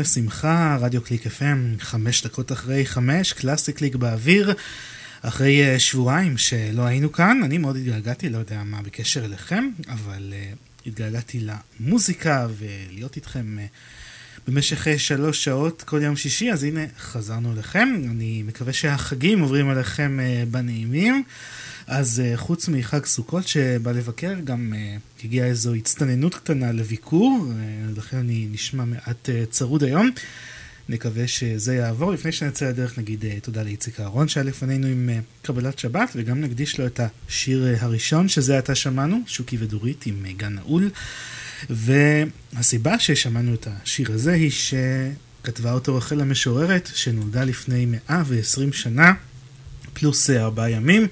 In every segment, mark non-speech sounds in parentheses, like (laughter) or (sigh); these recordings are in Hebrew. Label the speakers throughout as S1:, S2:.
S1: לשמחה, רדיו קליק FM, חמש דקות אחרי חמש, קלאסי קליק באוויר, אחרי אה, שבועיים שלא היינו כאן, אני מאוד התגעגעתי, לא יודע מה בקשר אליכם, אבל אה, התגעגעתי למוזיקה ולהיות איתכם אה, במשך שלוש שעות כל יום שישי, אז הנה חזרנו אליכם, אני מקווה שהחגים עוברים עליכם אה, בנעימים. אז אה, חוץ מחג סוכות שבא לבקר, גם אה, הגיעה איזו הצטננות קטנה לביקור, אה, לכן אני נשמע מעט אה, צרוד היום. נקווה שזה יעבור. לפני שנצא לדרך נגיד uh, תודה לאיציק אהרון שהיה לפנינו עם uh, קבלת שבת, וגם נקדיש לו את השיר הראשון, שזה עתה שמענו, שוקי ודורית עם גן נעול. והסיבה ששמענו את השיר הזה היא שכתבה אותו רחל המשוררת, שנולדה לפני 120 שנה, פלוס ארבעה ימים.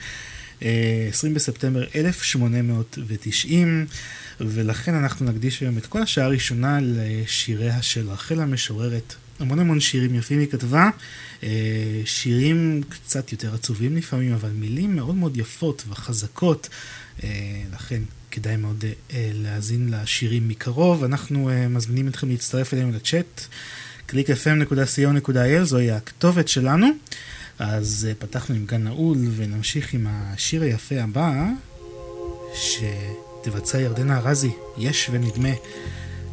S1: 20 בספטמבר 1890, ולכן אנחנו נקדיש היום את כל השעה הראשונה לשיריה של רחל המשוררת. המון המון שירים יפים היא כתבה, אה, שירים קצת יותר עצובים לפעמים, אבל מילים מאוד מאוד יפות וחזקות. לכן כדאי מאוד להאזין לשירים מקרוב. אנחנו מזמינים אתכם להצטרף אלינו לצ'אט. www.clickfm.co.il זוהי הכתובת שלנו. אז פתחנו עם גן נעול ונמשיך עם השיר היפה הבא שתבצע ירדנה ארזי, יש ונדמה.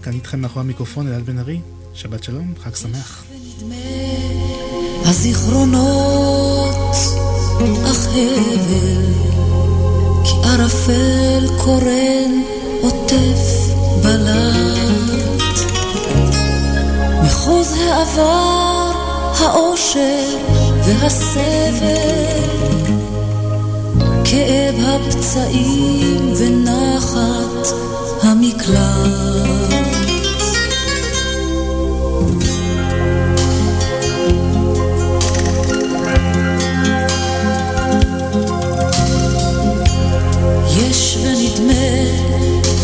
S1: כאן איתכם מאחורי המיקרופון אלעד בן ארי, שבת שלום, חג שמח.
S2: הזיכרונות אך הבל, כי ערפל קורן עוטף בלט. מחוז העבר, האושר והסבל, כאב הפצעים ונחת המקלט.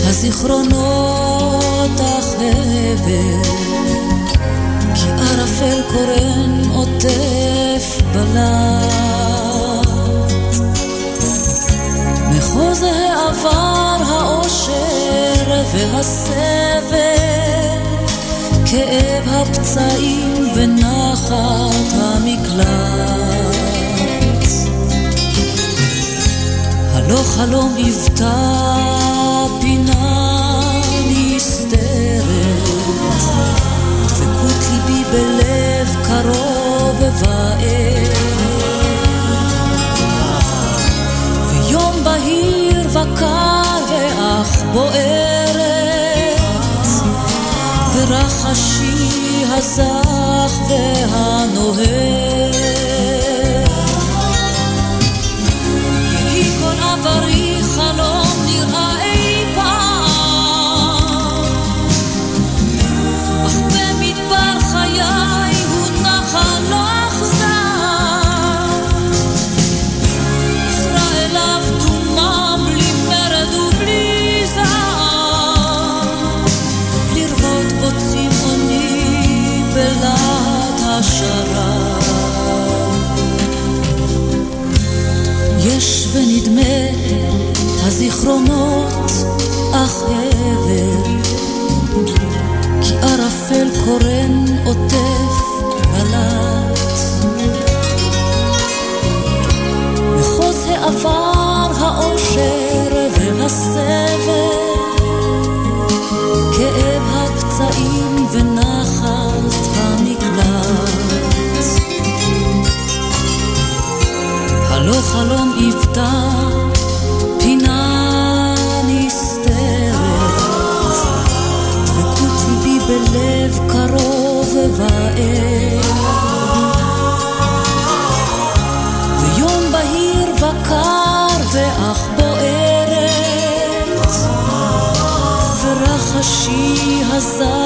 S2: הזיכרונות החבל, כי ערפל קורן עוטף בלט. מחוז העבר, האושר והסבל, כאב הפצעים ונחת המקלט. הלא חלום יבטח בלב קרוב ובער. וקר ואך בוערת, ורחשי הזך והנוהר. ונדמה הזיכרונות אך הבל. כי ערפל קורן עוטף בלט. מחוז העבר האושר והסבל יפתח פינה נסתרת, דבקות ליבי בלב קרוב ובער. ויום בהיר וקר ואך בוערת, ורחשי הזך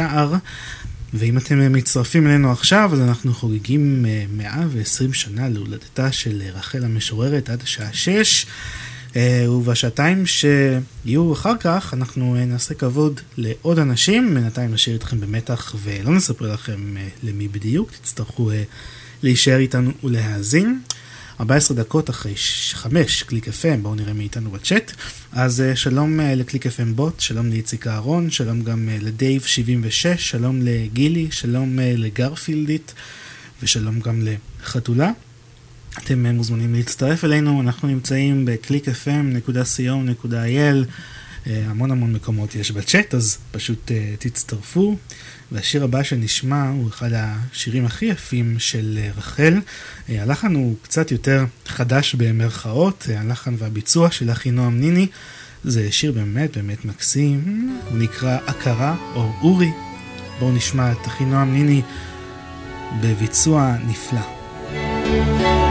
S3: אה, שער. ואם אתם אה, מצטרפים אלינו עכשיו, אז אנחנו חוגגים 120 אה, שנה להולדתה של רחל המשוררת עד השעה 6. ובשעתיים שיהיו אחר כך, אנחנו נעשה כבוד לעוד אנשים. בינתיים נשאיר אתכם במתח ולא נספר לכם למי בדיוק, תצטרכו להישאר איתנו ולהאזין. 14 דקות אחרי 5, קליק FM, בואו נראה מי איתנו בצ'אט. אז uh, שלום uh, לקליק FM בוט, שלום לאיציק אהרון, שלום גם uh, לדייב 76, שלום לגילי, שלום לגרפילדית, ושלום גם לחתולה. אתם מוזמנים להצטרף אלינו, אנחנו נמצאים ב-clickfm.co.il, המון המון מקומות יש בצ'אט, אז פשוט תצטרפו. והשיר הבא שנשמע הוא אחד השירים הכי יפים של אה, רחל. אה, הלחן הוא קצת יותר חדש במרכאות, אה, הלחן והביצוע של אחינועם ניני. זה שיר באמת באמת מקסים, הוא נקרא הכרה או אורי. בואו נשמע את אחינועם ניני בביצוע נפלא. thank you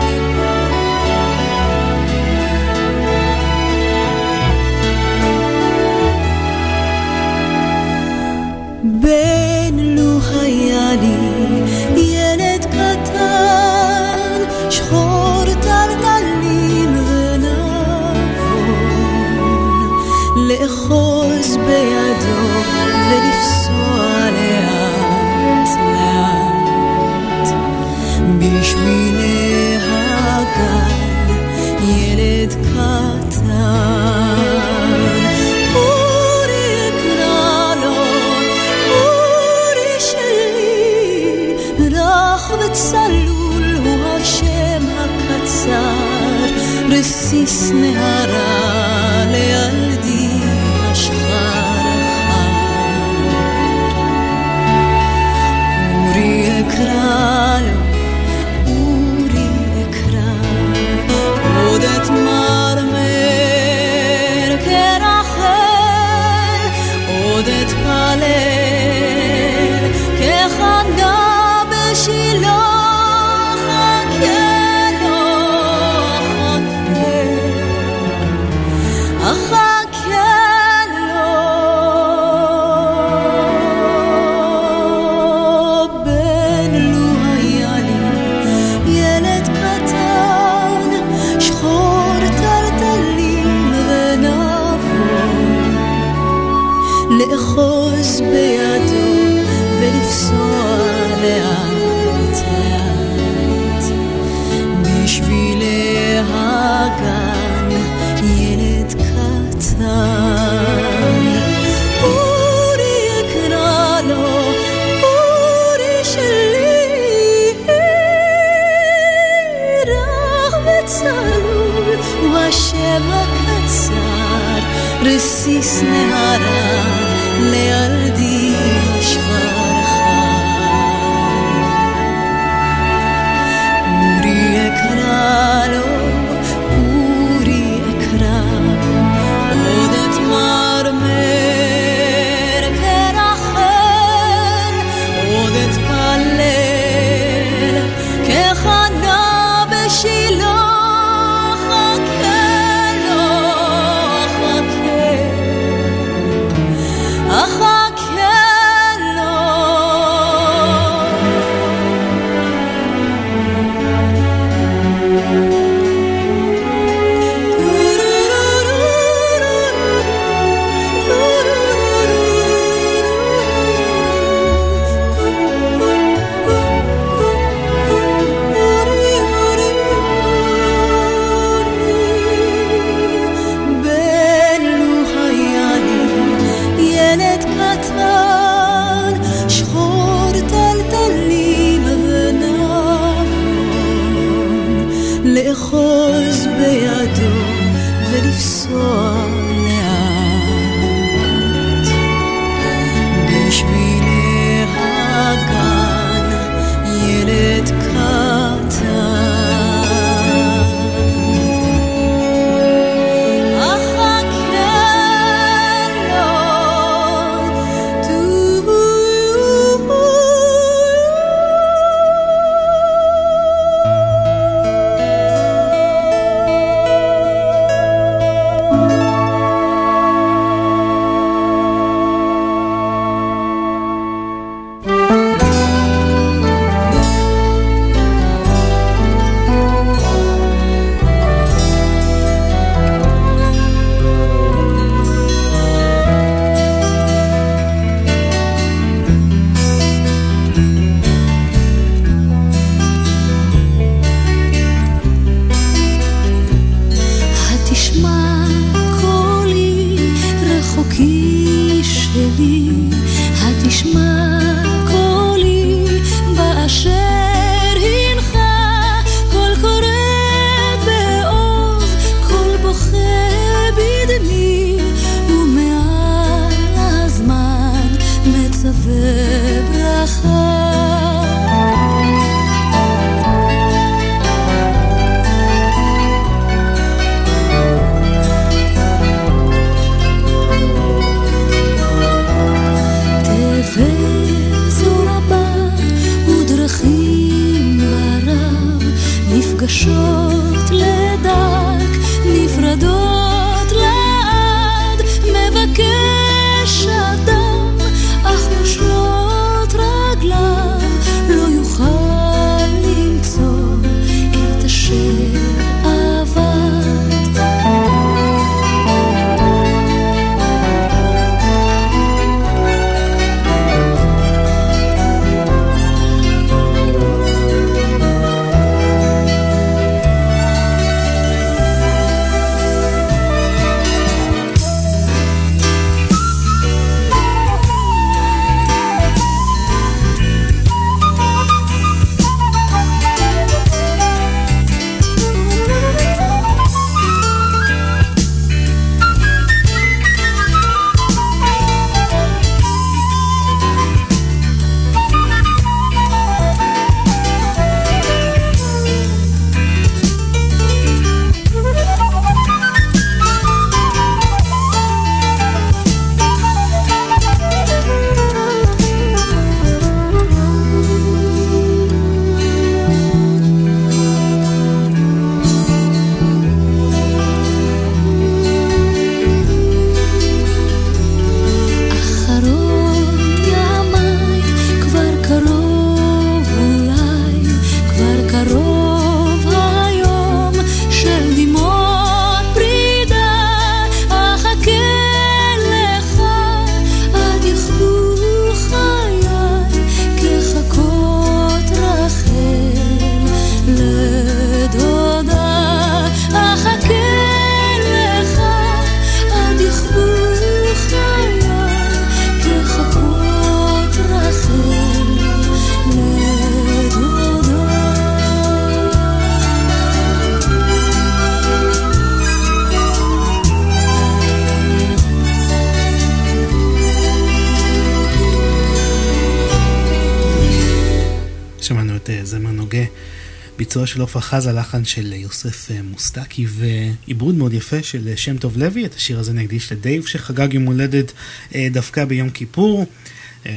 S1: של עופרה חזה, לחן של יוסף אה, מוסטקי ועיבוד מאוד יפה של אה, שם טוב לוי. את השיר הזה נקדיש לדייב שחגג יום הולדת אה, דווקא ביום כיפור.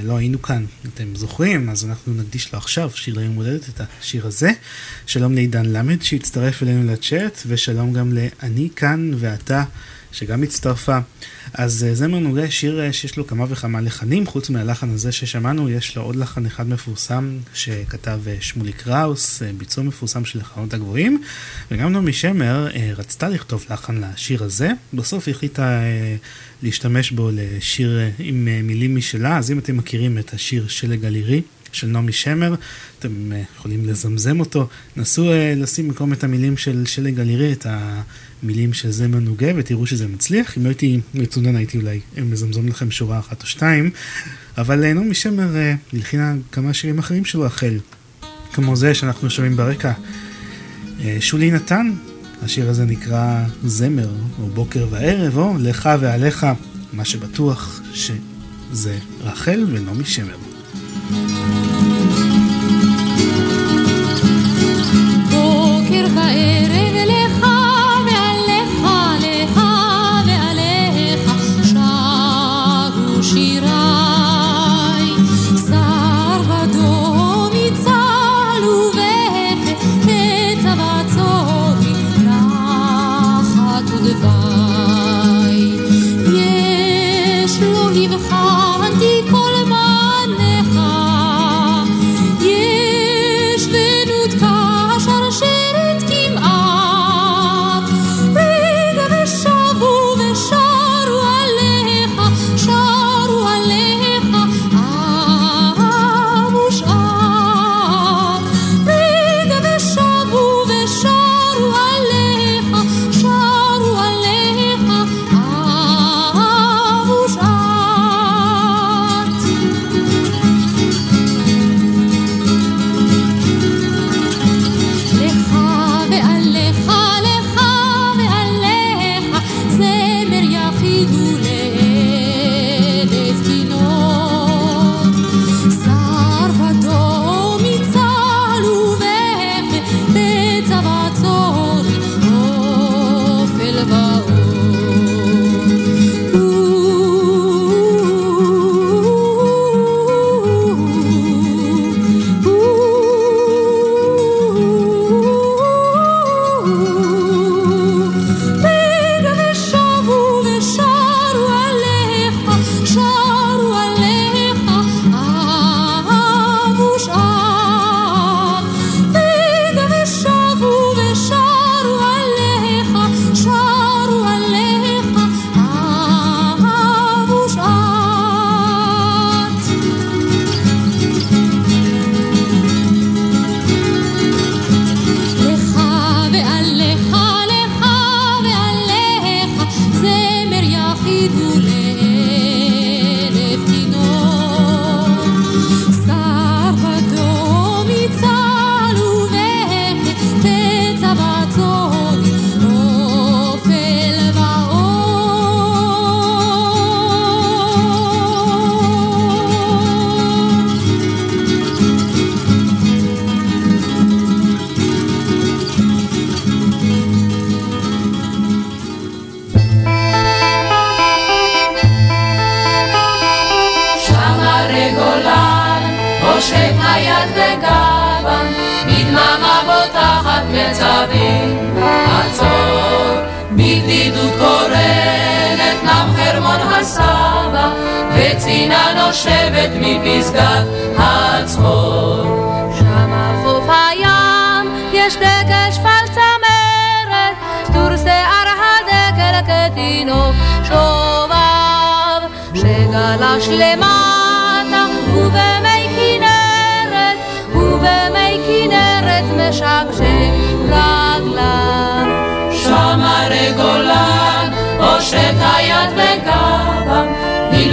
S1: לא היינו כאן, אתם זוכרים, אז אנחנו נקדיש לו עכשיו שיר ליום הולדת, את השיר הזה. שלום לעידן למד שהצטרף אלינו לצ'אט, ושלום גם ל"אני כאן ואתה" שגם הצטרפה. אז אה, זמר נוגה שיר אה, שיש לו כמה וכמה לחנים, חוץ מהלחן הזה ששמענו, יש לו עוד לחן אחד מפורסם שכתב אה, שמולי קראוס, ביצוע מפורסם של לחנות הגבוהים, וגם נעמי שמר רצתה לכתוב לחן לשיר הזה, בסוף החליטה להשתמש בו לשיר עם מילים משלה, אז אם אתם מכירים את השיר שלג הלירי, של נעמי שמר, אתם אה, יכולים לזמזם אותו, נסו אה, לשים במקום את המילים של שלג אלירי, את המילים של זה מנוגה, ותראו שזה מצליח. אם לא הייתי מצונן הייתי אולי מזמזם לכם שורה אחת או שתיים, אבל נעמי שמר הלחינה כמה שירים אחרים שלו החל, כמו זה שאנחנו שומעים ברקע. שולי נתן, השיר הזה נקרא זמר, או בוקר וערב, או לך ועליך, מה שבטוח שזה רחל ונעמי שמר.
S4: בוקר וערב נושבת מפסגת הצחור. שם על חוף
S2: הים יש דקל שפל צמרת, סטור שיער הדקל כתינוק שובב, שגלש למטה ובמי כנרת, ובמי כנרת משקשק רגליו. שם הרי גולן, הושט היד וגב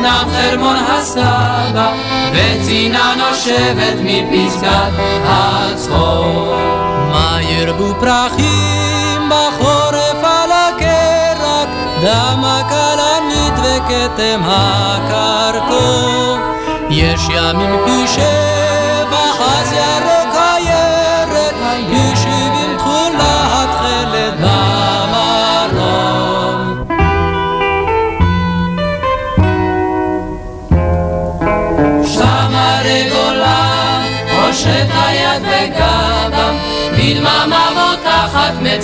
S2: נם חרמון הסבא, וצינה נושבת מפסקת הצחור.
S5: מה ירבו פרחים בחורף על הקרק, דם הכלנית וכתם הקרקור. יש ימים פי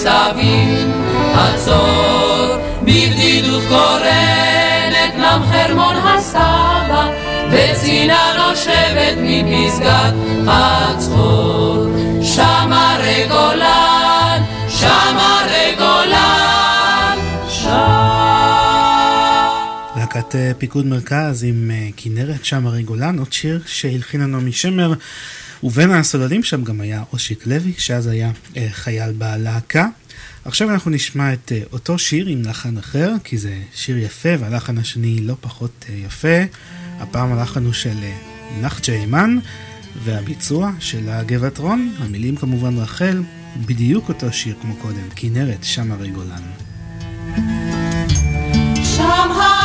S6: מצבים, עצור בבדידות קורנת נם חרמון הסבא, וצינה נושבת מפסגת הצחור. שם הרי גולן, שם הרי גולן, שם.
S1: להקת אה, פיקוד מרכז עם אה, כנרת שם הרי גולן, עוד שיר שהלחינה נעמי שמר. ובין הסוללים שם גם היה אושיק לוי, שאז היה אה, חייל בלהקה. עכשיו אנחנו נשמע את אה, אותו שיר עם לחן אחר, כי זה שיר יפה והלחן השני לא פחות אה, יפה. הפעם הלחן הוא של אה, נחצ'ה אימן, והביצוע של הגבעת רון, המילים כמובן רחל, בדיוק אותו שיר כמו קודם, כנרת, שם הרי גולן.
S2: שם הרי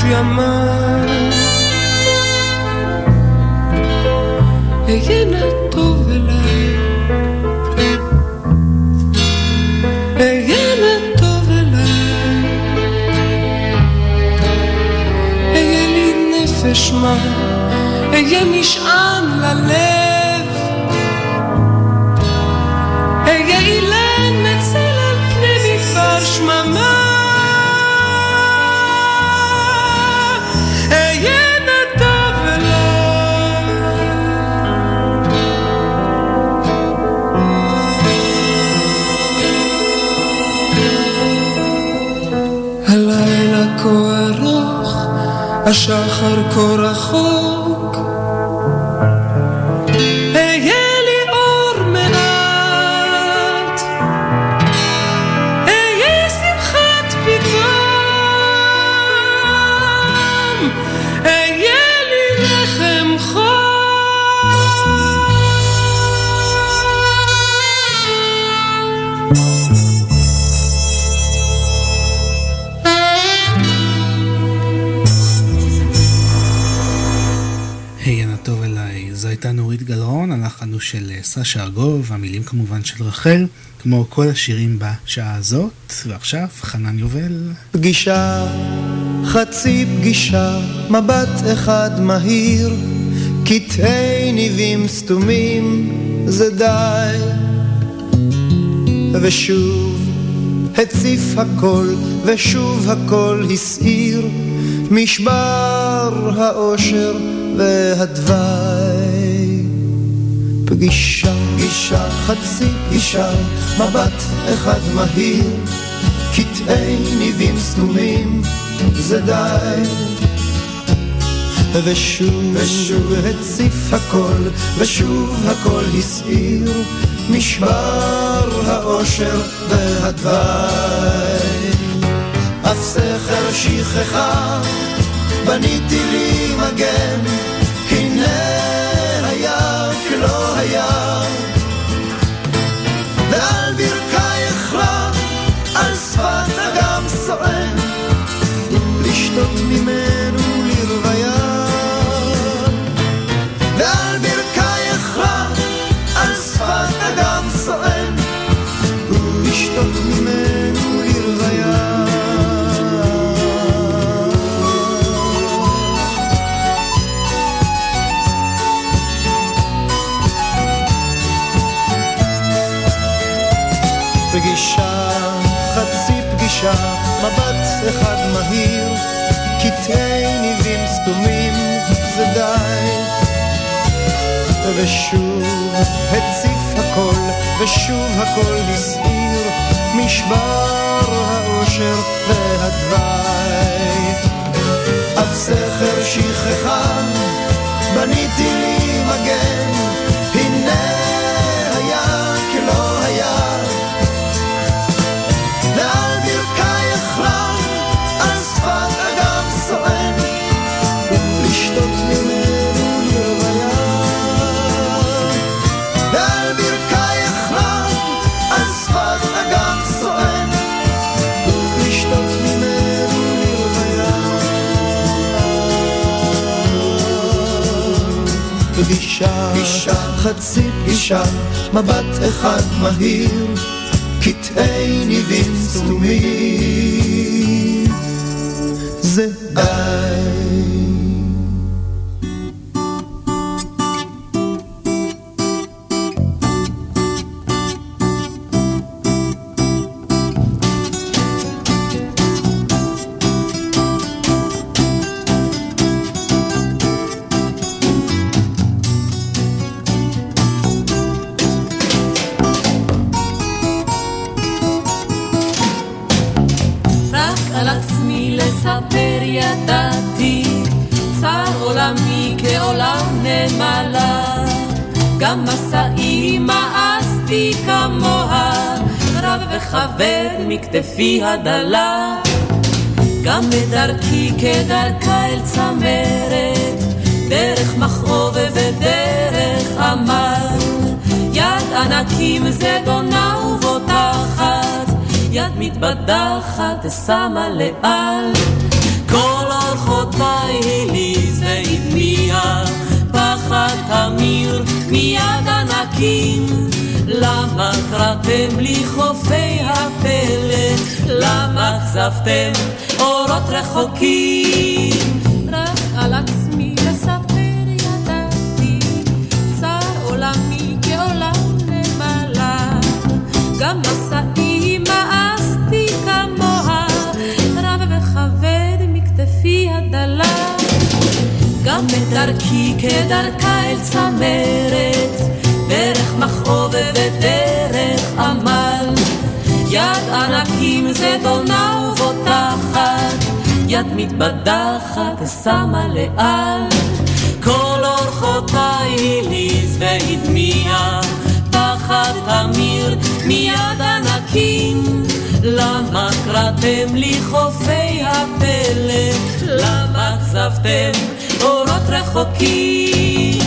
S7: תוגת ימיי. אהיה נא טוב אליי. אהיה נא טוב אליי. אהיה לי נפש השחר כה רחוק.
S1: נורית גלרון, הלחן הוא של אה, סשה ארגוב, המילים כמובן של רחל, כמו כל השירים בשעה הזאת. ועכשיו, חנן יובל.
S8: פגישה, חצי פגישה, מבט אחד מהיר, קטעי ניבים סתומים, זה די. ושוב הציף הכל, ושוב הכל הסעיר, משבר האושר והדווי. פגישה, פגישה, חצי פגישה, מבט אחד מהיר, קטעי ניבים סתומים, זה די. ושוב, ושוב הציף הכל, ושוב הכל הסעיר, משבר האושר והדווי. אף סכר שכחה, בניתי לי מגן, לשתות ממנו לרוויה. ועל ברכייך לה, על שפת אגם סואן, לשתות ממנו לרוויה. פגישה, חצי פגישה, מבט אחד מהיר, קטעי ניבים סתומים, זה די. ושוב הציף הכל, ושוב הכל הסעיר, משבר האושר והדווי. אף סכר שכחה, בניתי לי מגן, פגישה, פגישה, חצי פגישה, מבט אחד מהיר, קטעי ניבים סתומים.
S2: מכתפי הדלה. גם בדרכי כדרכה אל צמרת, דרך מכאוב ודרך עמל. יד ענקים זדונה ובוטחת, יד מתבדחת שמה לאל. כל אורחותיי הליז והטמיע, פחד תמיר מיד ענקים. למה קראתם לי חופי הפלא? למה כזבתם אורות רחוקים? רק על עצמי לספר ידעתי, צר עולמי כעולם נמלה. גם מסעי מאסתי כמוה, רב וכבד מכתפי הדלה. גם בדרכי כדרכה אל צמרת, דרך מכאוב ודרך. יד ענקים זדונה ובוטחת, יד מתבדחת שמה לאל. כל אורחותיי הליז והדמיע, פחד תמיר מיד ענקים. למה קראתם לי חופי הפלא? למה כזבתם אורות רחוקים?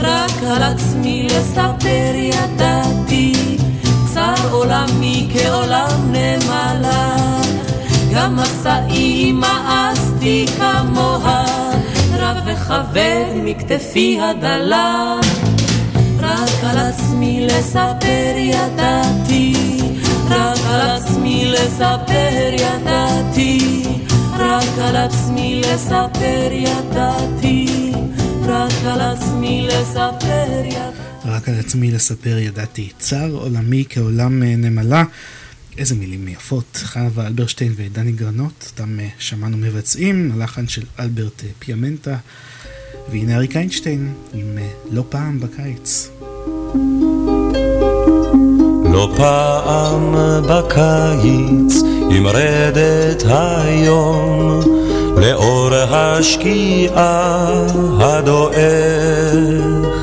S2: רק על עצמי לספר ידעתי, עולמי כעולם נמלה. גם מסעי מאסתי כמוה, רב וכבד מכתפי הדלה. רק על עצמי לספר ידעתי, רק על עצמי לספר ידעתי, רק על עצמי לספר ידעתי. רק על עצמי לספר ידעתי.
S1: רק על עצמי לספר ידעתי. צר עולמי כעולם אה, נמלה. איזה מילים יפות. חווה אלברשטיין ודני גרנות, אותם אה, שמענו מבצעים, הלחן של אלברט אה, פיאמנטה. והנה אריק איינשטיין עם לא פעם בקיץ.
S9: לא פעם בקיץ, עם רדת היום, לאור השקיעה הדועך.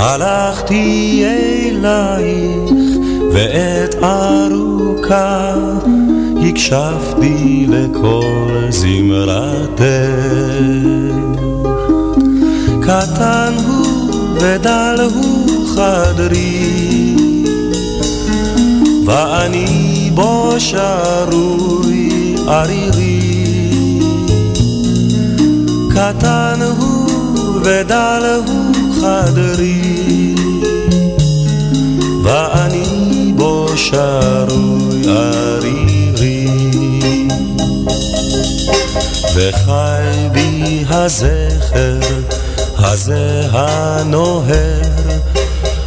S9: הלכתי אלייך ועת ארוכה הקשבתי לכל זמרתך. קטן הוא ודל הוא חדרי ואני בו שרוי ערירי קטן הוא ודל הוא חדרי ואני בו שרוי ערירי. וחי בי הזכר הזה הנוהר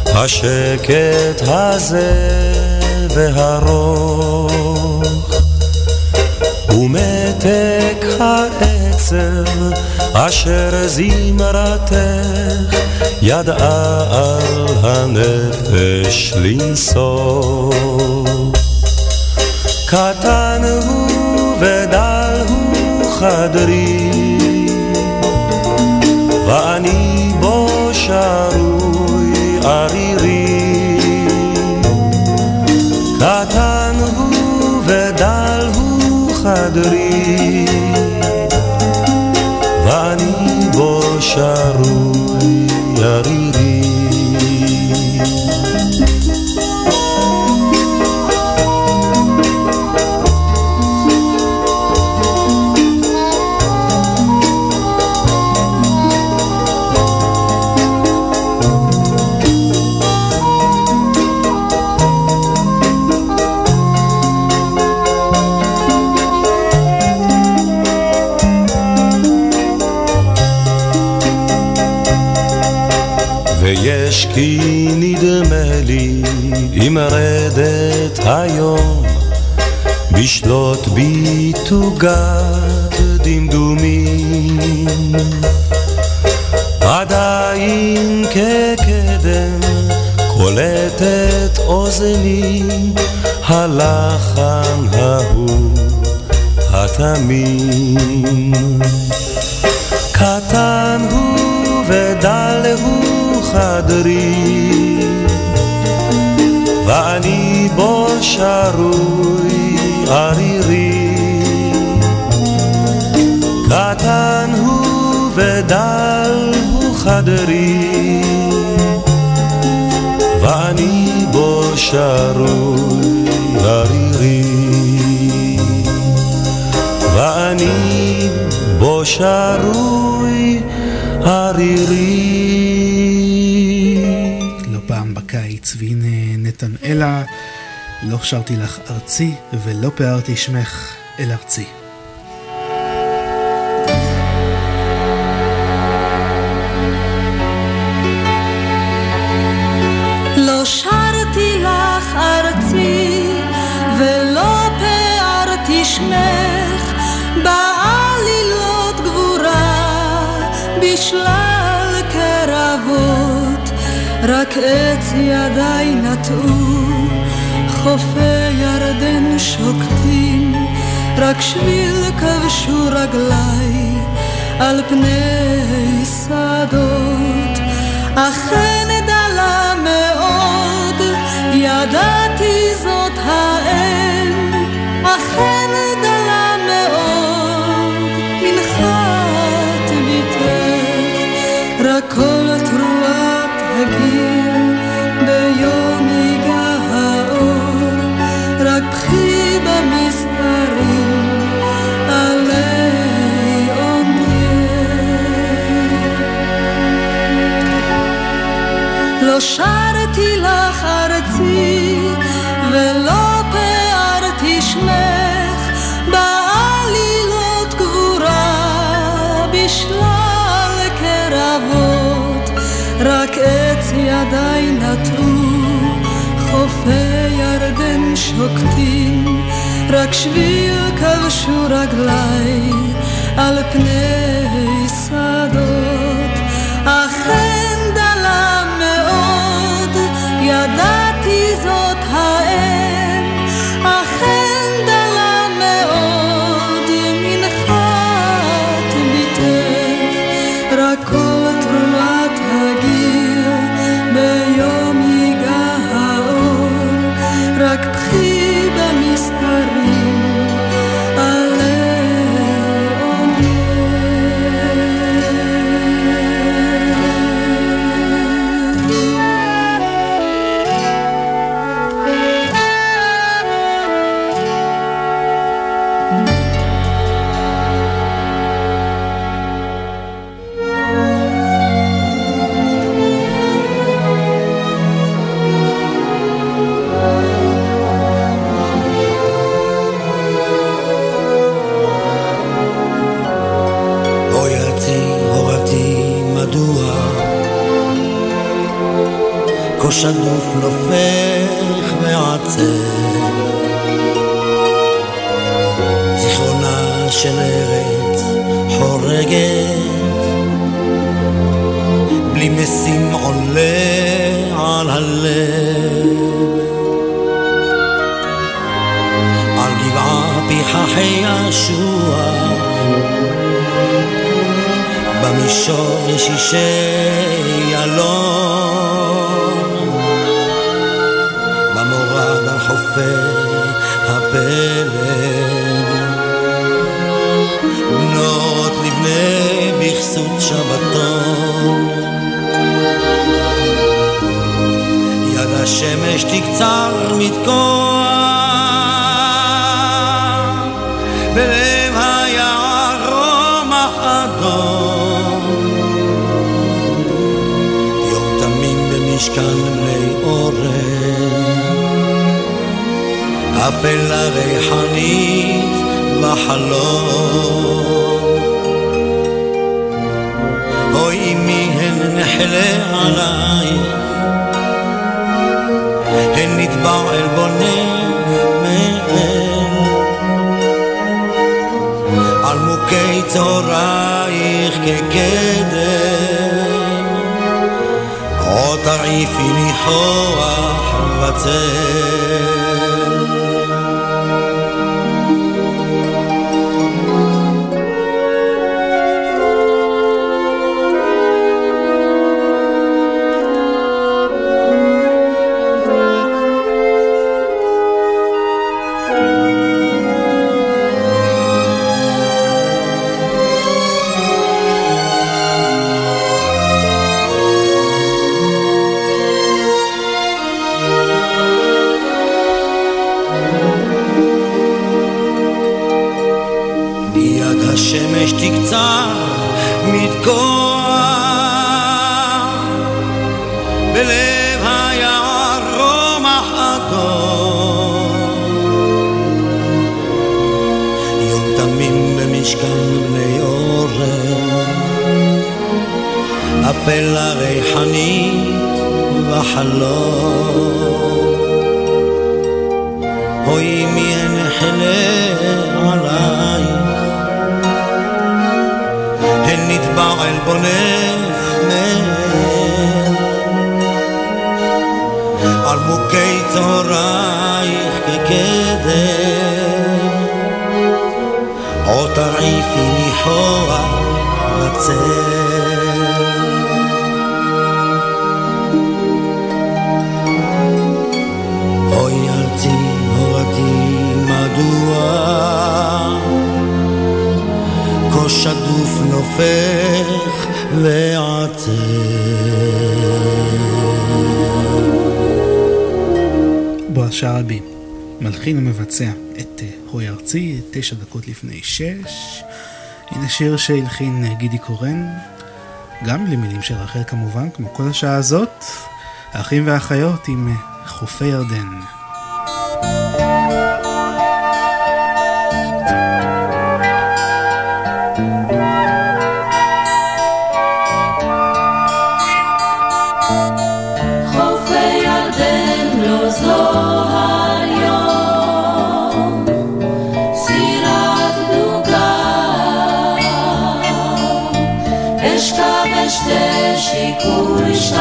S9: השקט הזה והרוך. ומתק העצב אשר זמרתך ידעה על הנפש לנסוך. קטן הוא ודל הוא חדרי, ואני בו שרוי ערירי. קטן הוא ודל הוא חדרי ואני בו שרוי ערירי כי נדמה לי אם רדת היום בשלוט בי תוגת דמדומים. עדיין כקדם קולטת אוזני הלחן ההוא התמים. קטן הוא ודל הוא חדרי ואני בו שרוי ערירי. קטן הוא ודל הוא חדרי, ואני בו שרוי ערירי. ואני בו שרוי ערירי.
S1: בקיץ, והנה נתנאלה, לא שרתי לך ארצי ולא פארתי שמך אל ארצי.
S6: עץ ידיי נטעו. חופי ירדן שוקטים רק שביל כבשו רגליי על פני שדות. אכן דלה מאוד ידעתי זאת האם. אכן דלה מאוד מנחת ביתך רק כל תרועת הגיל שוקטים רק שביל כבשו רגליי על פני
S10: שדוף נופך ועצר זיכרונה של ארץ חורגת בלי משים עולה על הלב. על גבעה פרחחי ישוע במישור יש אישי אלון, חופי הפלג, בנות לבני בכסות שבתון. יד השמש תקצר מתקוע בלב היער רומח אדום יום תמים במשכן בני אורן אפלה ריחנית בחלום. אוי מי הן נחלה עלייך הן נטבע עלבונך מאל על מוכי צהרייך כקדם. עוד תרעיפי ניחוח בצל תקצר מתקוע בלב היער רומח אדום יום תמים במשכן בני אורן אפלה ריחנית וחלום אוי מי הנחלה נטבע עלבונך מהם על מוכי צהרייך כקדם עוד תרעיפי ניחוח בצל שדוף נופך ועצר
S1: בועז שערבי, מלחין ומבצע את אה, הוי ארצי, תשע דקות לפני שש. הנה שיר שהלחין אה, גידי קורן, גם למילים של רחל כמובן, כמו כל השעה הזאת. האחים והאחיות עם אה, חופי ירדן.
S2: אשתה שיקוי שלום,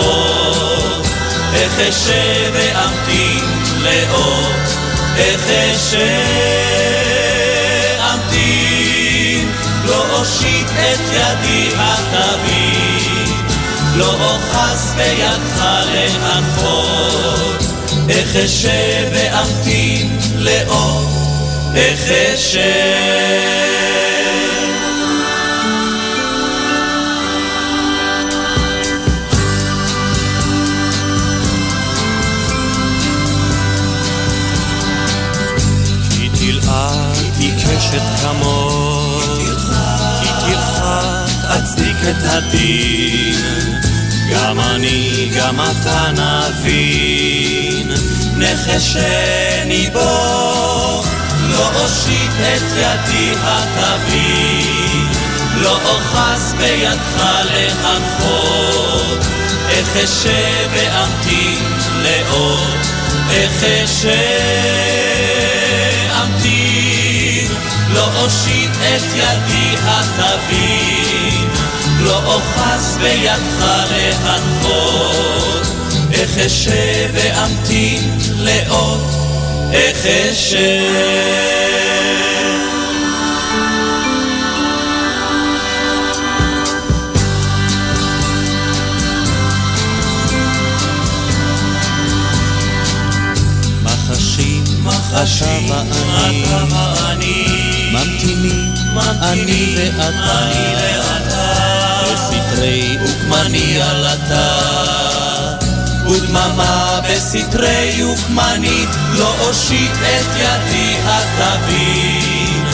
S10: להנחות, איך אשב ואמתין לאות, איך שאמתין, לא אושיט את ידי התביא, לא אוחז בידך להנחות, איך אשב ואמתין לאות, איך אשב
S9: אשת כמוך, כי תרחק אצדיק את הדין, גם אני, גם אתה נבין, נחשני בו, לא אושיט את ידי התבין, לא אוחז בידך להנחות, אחשה ואמתין לאות, אחשה לא אושיט את ידי התבין, לא אוחז בידך להנחות, אחשה ואמתין לאות, אחשה.
S11: מחשים, אתה ואני ממתינים, אני ואתה, בסתרי וקמני עלתה. ודממה בסתרי וקמני, לא אושיט את ידי התבין,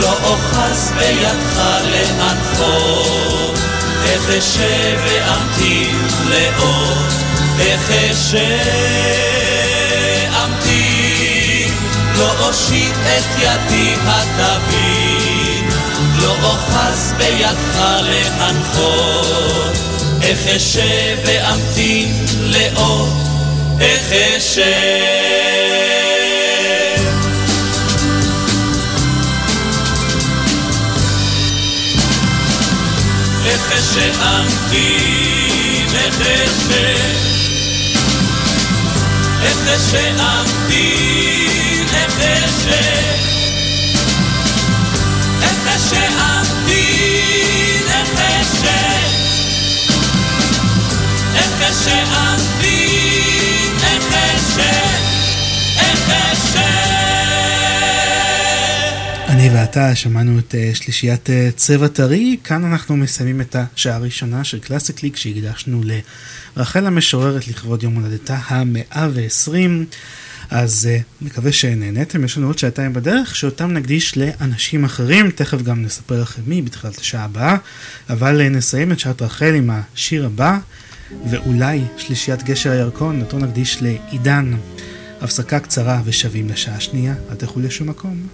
S11: לא אוחז בידך להנחות, איך אשב ואמתין לאור, איך אשב לא אושיט את ידי התבין, לא אוחז בידך להנחות, איך אשב ואמתין לאות, איך אשב. איך שאמתין, איך אשב, איך שאמתין
S1: אני ואתה שמענו את uh, שלישיית uh, צבע טרי, כאן אנחנו מסיימים את השעה הראשונה של קלאסיק ליג שהקדשנו לרחל המשוררת לכבוד יום הולדתה המאה ועשרים. אז uh, מקווה שנהניתם, יש לנו עוד שעתיים בדרך, שאותם נקדיש לאנשים אחרים, תכף גם נספר לכם מי בתחילת השעה הבאה, אבל uh, נסיים את שעת רחל עם השיר הבא, ואולי שלישיית גשר הירקון, אותו נקדיש לעידן. הפסקה קצרה ושבים לשעה שנייה, אל תלכו לשום מקום.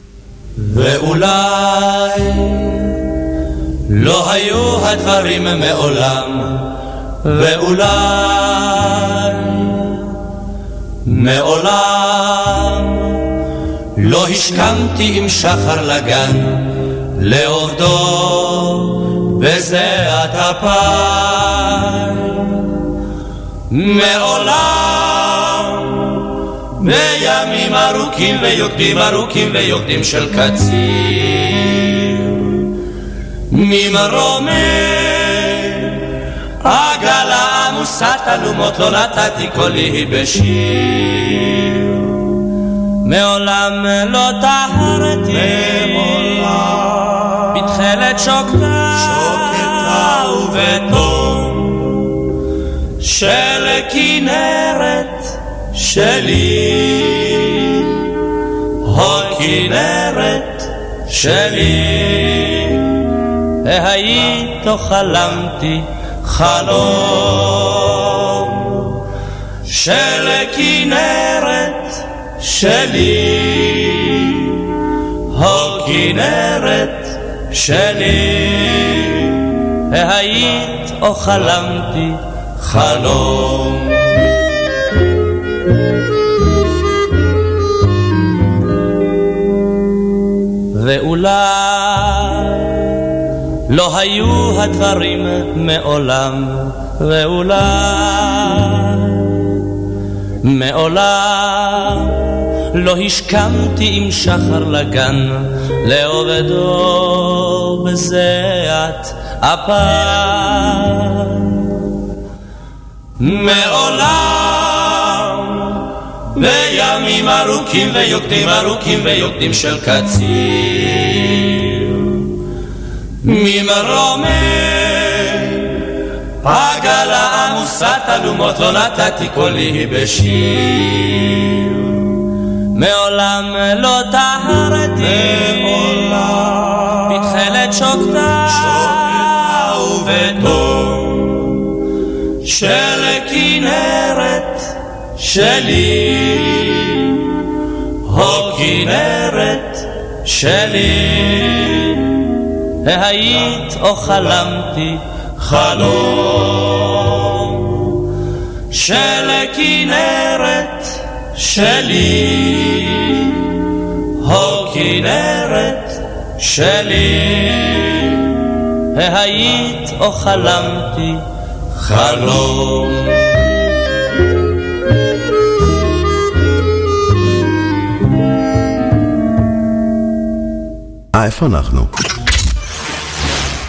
S9: ואולי לא היו הדברים מעולם, ואולי מעולם לא השכמתי עם שחר לגן לעובדו בזיעת אפיים. מעולם בימים ארוכים ויוקדים ארוכים ויוקדים של קציר ממרומי עגלה עמוסת אלומות לא נתתי קולי בשיר. מעולם לא טהרתי, בתכלת שוקתה, שוקתה ובתום של כנרת שלי, הכנרת שלי, והיית חלמתי חלום של כנרת שלי, הכנרת שלי, היית או חלמתי חלום. ואולי לא היו הדברים מעולם, ואולי מעולם לא השכמתי עם שחר לגן לעובדו בזיעת אפיים. מעולם בימים ארוכים ויוקדים ארוכים ויוקדים של קציר ממרומי עגלה עמוסת אלומות לא נתתי קולי בשיר. מעולם לא טהרתי. בתכלת שוקתה.
S12: ובתום של כנרת שלי. או כנרת שלי. היית או חלמתי חלום של כנרת שלי, הו כנרת שלי, היית או חלמתי חלום.
S13: אה, איפה אנחנו?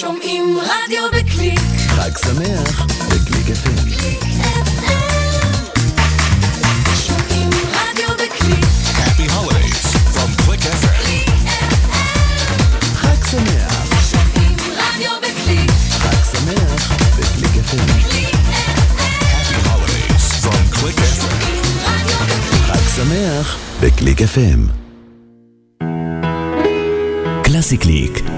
S14: שומעים רדיו בקליק.
S13: חג שמח בקליק FM.
S14: שומעים רדיו בקליק.
S13: Happy holidays from Click FM. חג שמח.
S14: שומעים רדיו בקליק.
S13: חג שמח בקליק FM. Happy holidays from Click FM. חג שמח בקליק FM. קלאסי קליק.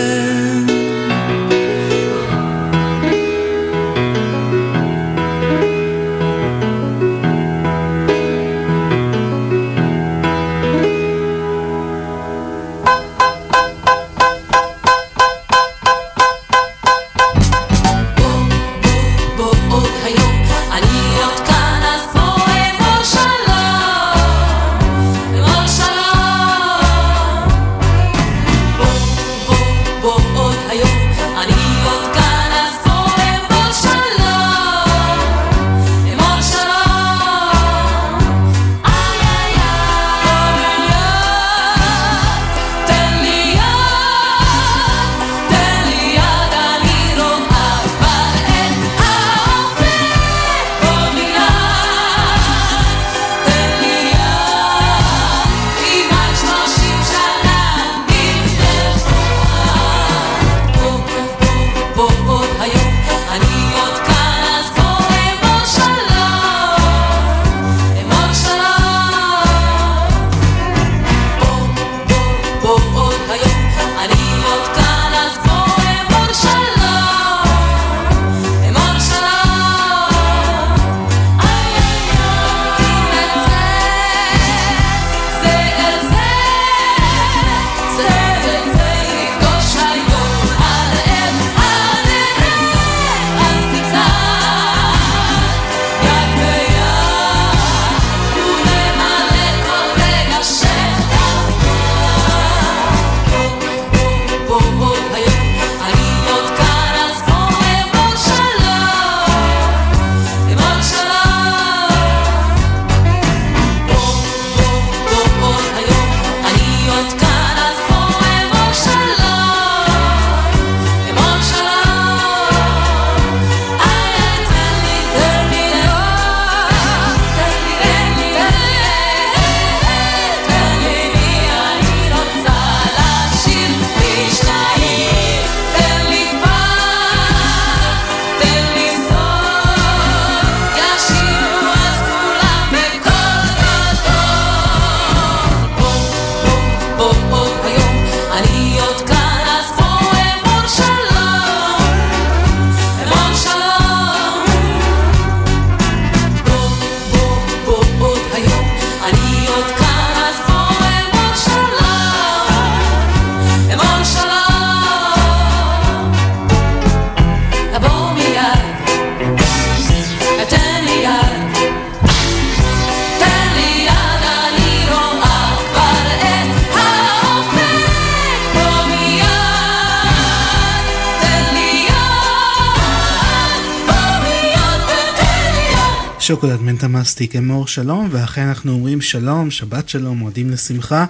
S1: מסטיק אמור שלום, ואכן אנחנו אומרים שלום, שבת שלום, מועדים לשמחה.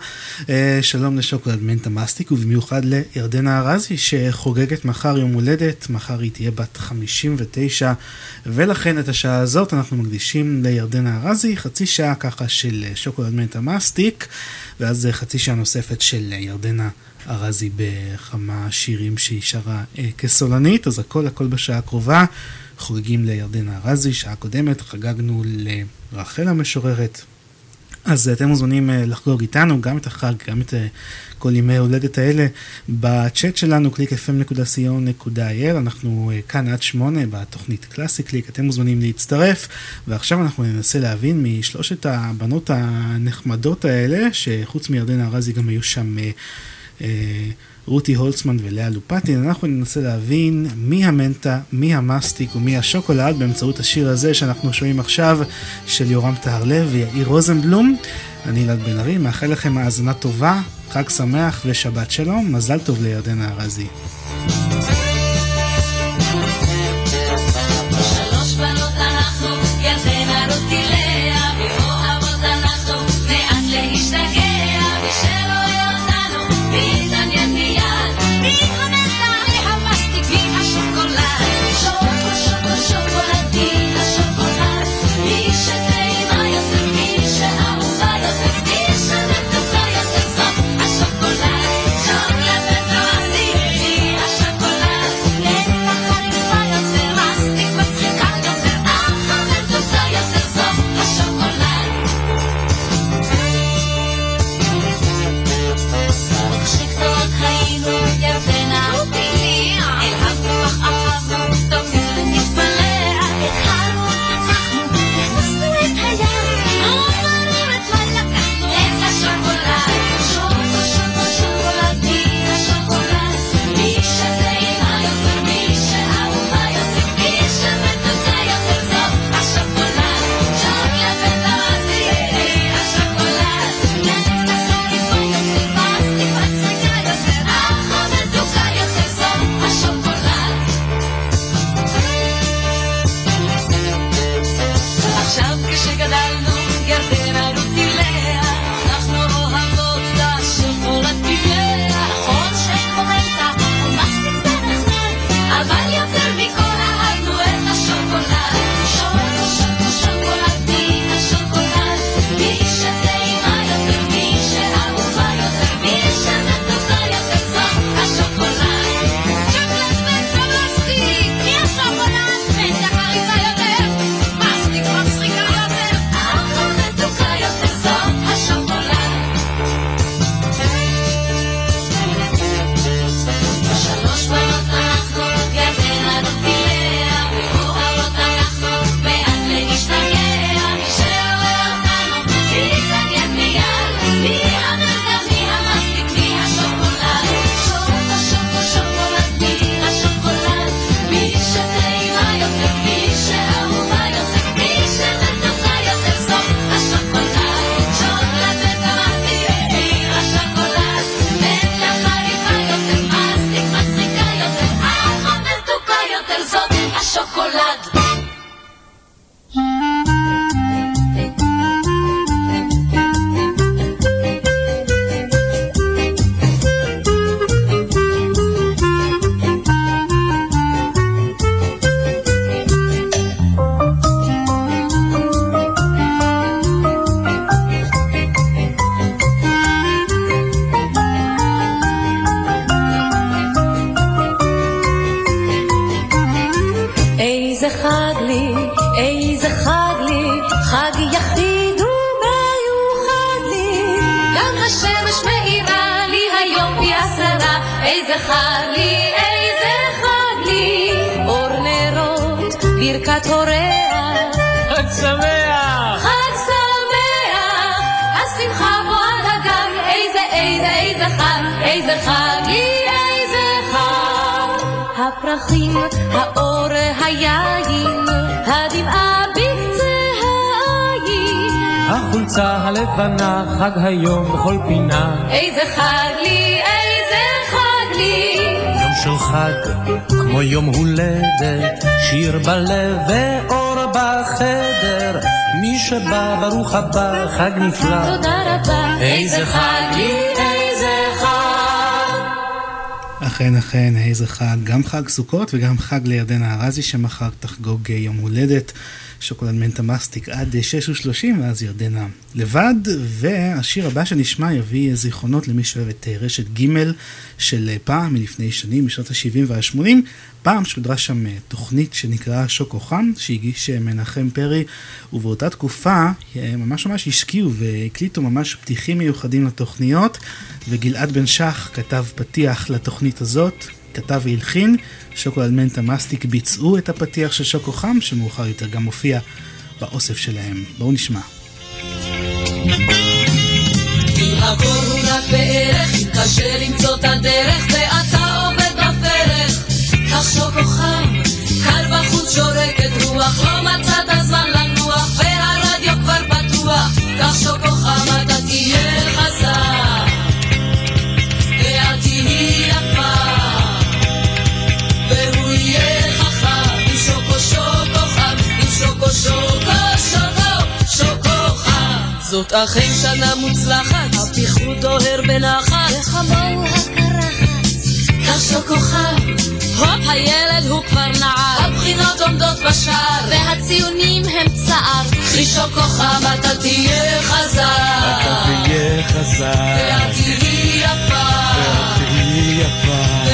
S1: אה, שלום לשוקולד מנטה מסטיק, ובמיוחד לירדנה ארזי שחוגגת מחר יום הולדת, מחר היא תהיה בת 59, ולכן את השעה הזאת אנחנו מקדישים לירדנה ארזי, חצי שעה ככה של שוקולד מנטה מסטיק, ואז חצי שעה נוספת של ירדנה ארזי בכמה שירים שהיא שרה אה, כסולנית, אז הכל הכל בשעה הקרובה. חוגגים לירדנה ארזי, שעה קודמת חגגנו לרחל המשוררת. אז אתם מוזמנים אה, לחגוג איתנו גם את החג, גם את אה, כל ימי ההולדת האלה בצ'אט שלנו, www.clif.m.co.il, אנחנו אה, כאן עד שמונה בתוכנית קלאסי קליק, אתם מוזמנים להצטרף, ועכשיו אנחנו ננסה להבין משלושת הבנות הנחמדות האלה, שחוץ מירדנה ארזי גם היו שם... אה, רותי הולצמן ולאה לופטין, אנחנו ננסה להבין מי המנטה, מי המסטיק ומי השוקולד באמצעות השיר הזה שאנחנו שומעים עכשיו של יורם טהרלב ויאיר רוזנבלום. אני אלעד בן ארי, מאחל לכם האזנה טובה, חג שמח ושבת שלום, מזל טוב לירדנה ארזי. אכן, איזה חג, גם חג סוכות וגם חג לירדנה ארזי שמחר תחגוג יום הולדת. שוקולד מנטה מסטיק עד 6:30 ואז ירדנה לבד. והשיר הבא שנשמע יביא זיכרונות למי שאוהב את אה, רשת ג' של אה, פעם, מלפני שנים, בשנות ה-70 וה-80. פעם שודרה שם אה, תוכנית שנקראה שוקו חם, שהגיש מנחם פרי, ובאותה תקופה ממש ממש השקיעו והקליטו ממש פתיחים מיוחדים לתוכניות, וגלעד בן שח כתב פתיח לתוכנית הזאת, כתב והלחין. שוקולד מנטה מסטיק ביצעו את הפתיח של שוקו חם, שמאוחר יותר גם מופיע באוסף שלהם. בואו נשמע.
S2: הכל הוא רק בערך, קשה למצוא את הדרך ואתה עובד בפרך, קח שוקו חם, קר בחוץ שורקת רוח, לא זאת אכן שנה מוצלחת, הפיחות דוהר בנחת, וכמוהו הקרחת. קח שוקו חם, הופ הילד הוא כבר נער, הבחינות עומדות בשער, והציונים הם צער. קחי שוקו חם אתה תהיה חזק,
S15: אתה תהיה חזק,
S2: ואת תהיי יפה.
S15: תהיי יפה.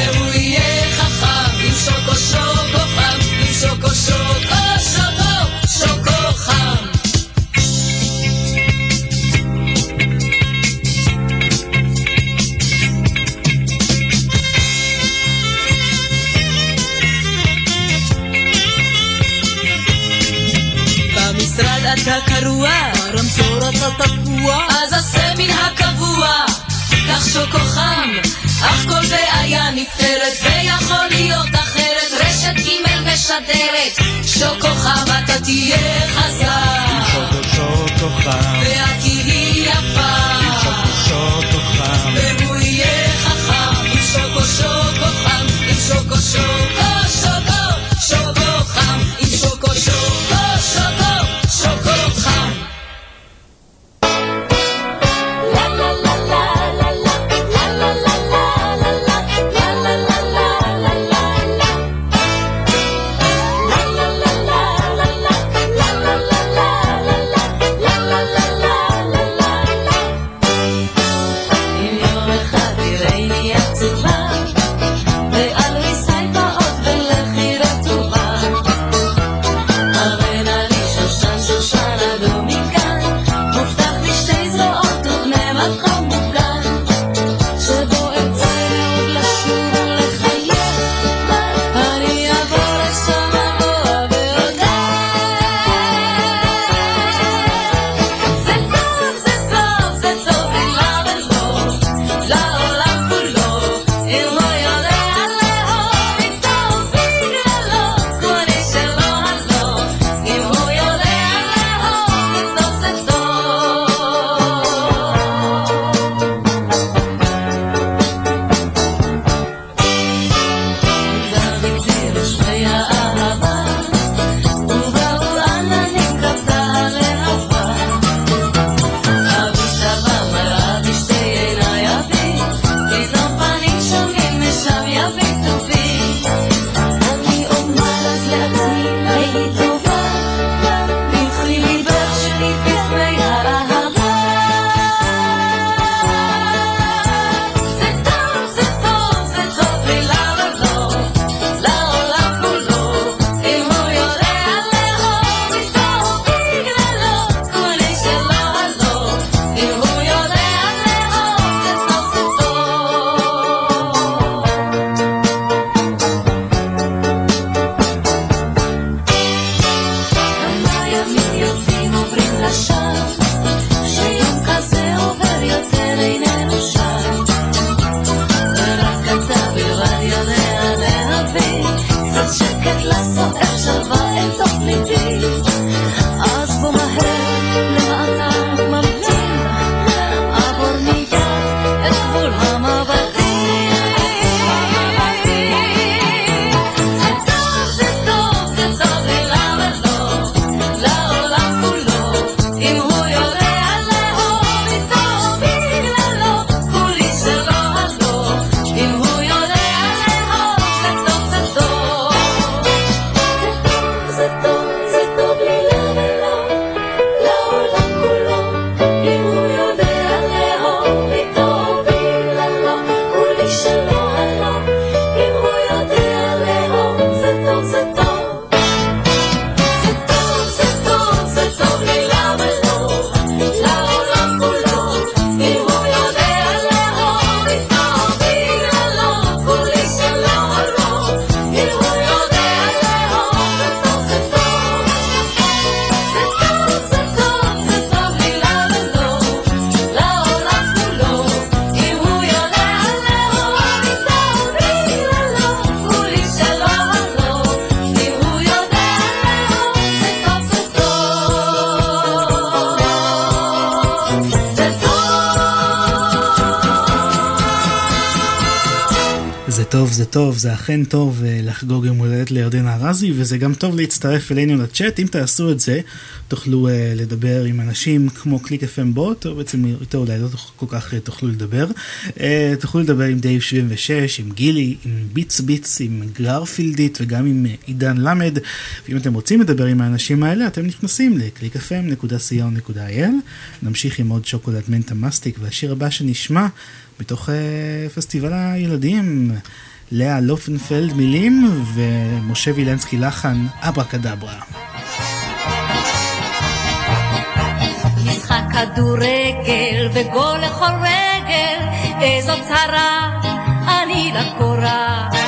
S2: אתה קרוע, ברמזור אתה תקוע, אז עשה מן הקבוע. קח שוקו חם, אך כל בעיה נפתרת, ויכול להיות אחרת, רשת ג' משדרת, שוקו חם אתה תהיה חזק,
S15: שוקו חם,
S2: ואת תהיי יפה,
S15: שוקו חם,
S2: והוא יהיה חכם, עם שוקו שוקו חם, עם שוקו שוקו
S1: זה אכן טוב אה, לחגוג יום הולדת לירדנה ארזי, וזה גם טוב להצטרף אלינו לצ'אט. אם תעשו את זה, תוכלו אה, לדבר עם אנשים כמו קליק FM בוט, או בעצם איתו אולי לא כל כך אה, תוכלו לדבר. תוכלו לדבר עם דייב 76, עם גילי, עם ביץ ביץ, עם גרפילדית וגם עם עידן למד. ואם אתם רוצים לדבר עם האנשים האלה, אתם נכנסים ל-clickfm.co.il. נמשיך עם עוד שוקולד מנטה מסטיק, והשיר הבא שנשמע בתוך פסטיבל הילדים. לאה לופנפלד מילים ומשה וילנסקי לחן אברה קדברה.
S2: משחק כדורגל וגול לכל רגל, איזו צרה אני. אברה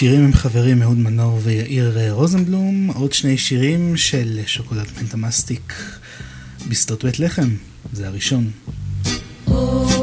S16: השירים הם חברים
S1: אהוד מנור ויאיר אה, רוזנבלום, עוד שני שירים של שוקולד פנטמסטיק, בסטות בית לחם, זה הראשון.
S17: Oh.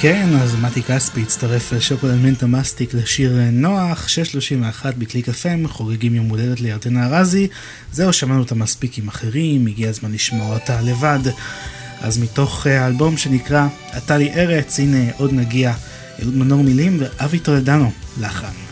S2: כן, אז מתי כספי הצטרף לשוקולד מנטה מסטיק לשיר נוח, 631 בקליק FM, חוגגים יום הולדת לירדנה ארזי. זהו, שמענו אותה מספיק עם אחרים, הגיע הזמן לשמוע אותה לבד. אז מתוך אה, האלבום שנקרא "עתה לי ארץ", הנה עוד נגיע. אהוד מנור מילים ואבי טולדנו לחן.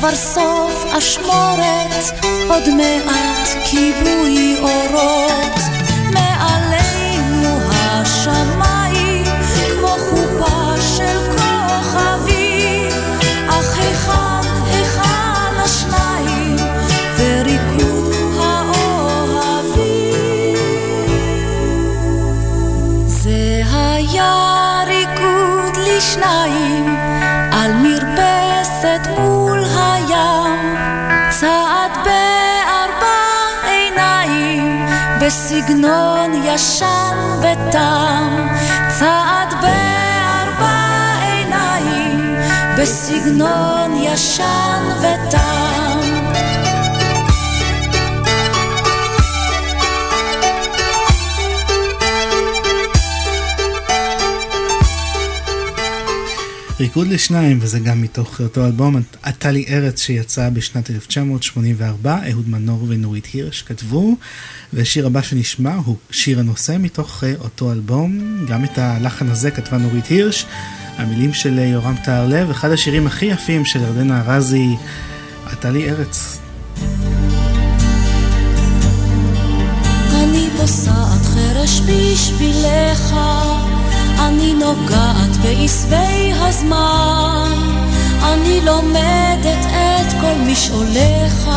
S2: כבר סוף אשמורת, עוד מעט כיבוי אורות, בסגנון ישן ותם, צעד בארבע עיניים, בסגנון ישן ותם.
S1: ריקוד לשניים, וזה גם מתוך אותו אלבום, עטה לי ארץ שיצא בשנת 1984, אהוד מנור ונורית הירש כתבו, והשיר הבא שנשמע הוא שיר הנושא מתוך אה, אותו אלבום, גם את הלחן הזה כתבה נורית הירש, המילים של אה, יורם טהרלב, אחד השירים הכי יפים של ירדנה ארזי, עטה לי ארץ.
S2: אני אני נוגעת בעשבי הזמן, אני לומדת את כל משעוליך,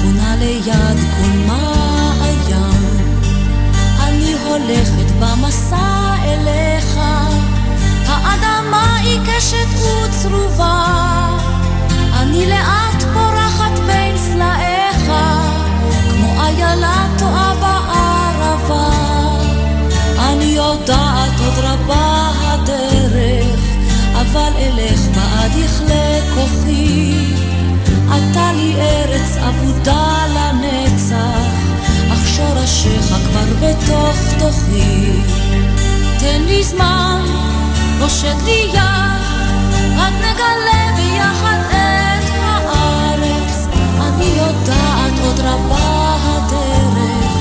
S2: חונה ליד כל מעיין. הולכת במסע אליך, האדמה עיקשת וצרובה, אני לאט פורחת בין סלעיך, כמו איילה טועה בערבה. אני יודעת עוד רבה הדרך, אבל אלך בעד יכלה כוחי. עתה לי ארץ אבודה אך שורשיך כבר בתוך תוכי. תן לי זמן, הושט לי יד, עד נגלה ביחד את הארץ. אני יודעת עוד רבה הדרך,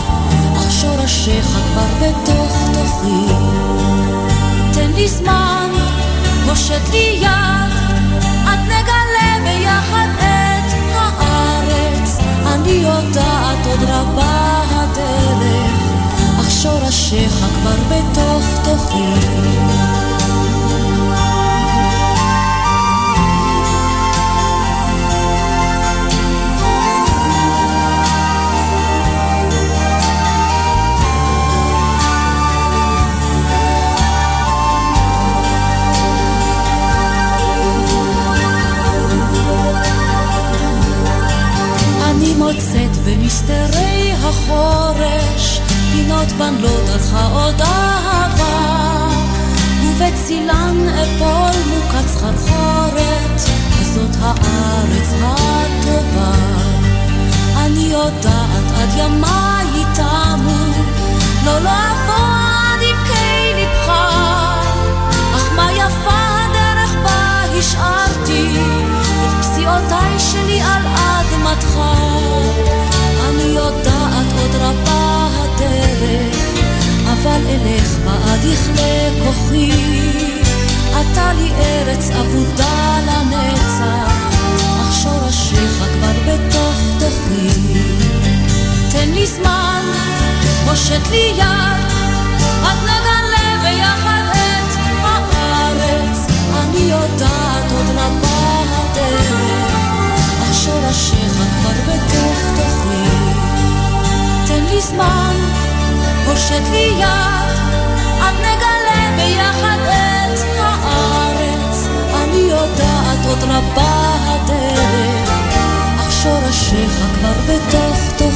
S2: אך שורשיך כבר בתוך תוכי. תן לי זמן, הושט לי יד, עד נגלה ביחד את הארץ. אני יודעת עוד רבה שורשיך כבר בתוך תוכי. אני מוצאת במסתרי החורש פינות בן לא דרכה עוד אהבה. ובצילן אפול מוקץ חרחורת זאת הארץ הטובה. אני יודעת עד ימיי תמו. לא לעבור עד עמקי ליבך אך מה יפה הדרך בה השארתי את פסיעותיי שלי על אדמתך. אני יודעת עוד רבה הדרך אבל אלך בעד יכלה כוחי. אתה לי ארץ אבודה לנצח אך שורשיך כבר בתוך תוכי. תן לי זמן, הושט לי יד עד נגלה ביחד את הארץ. אני יודעת עוד רבה לי זמן, הושט לי יד עד נגלה ביחד את הארץ. אני יודעת עוד רבה הדרך אך שורשיך כבר בתוך תוכי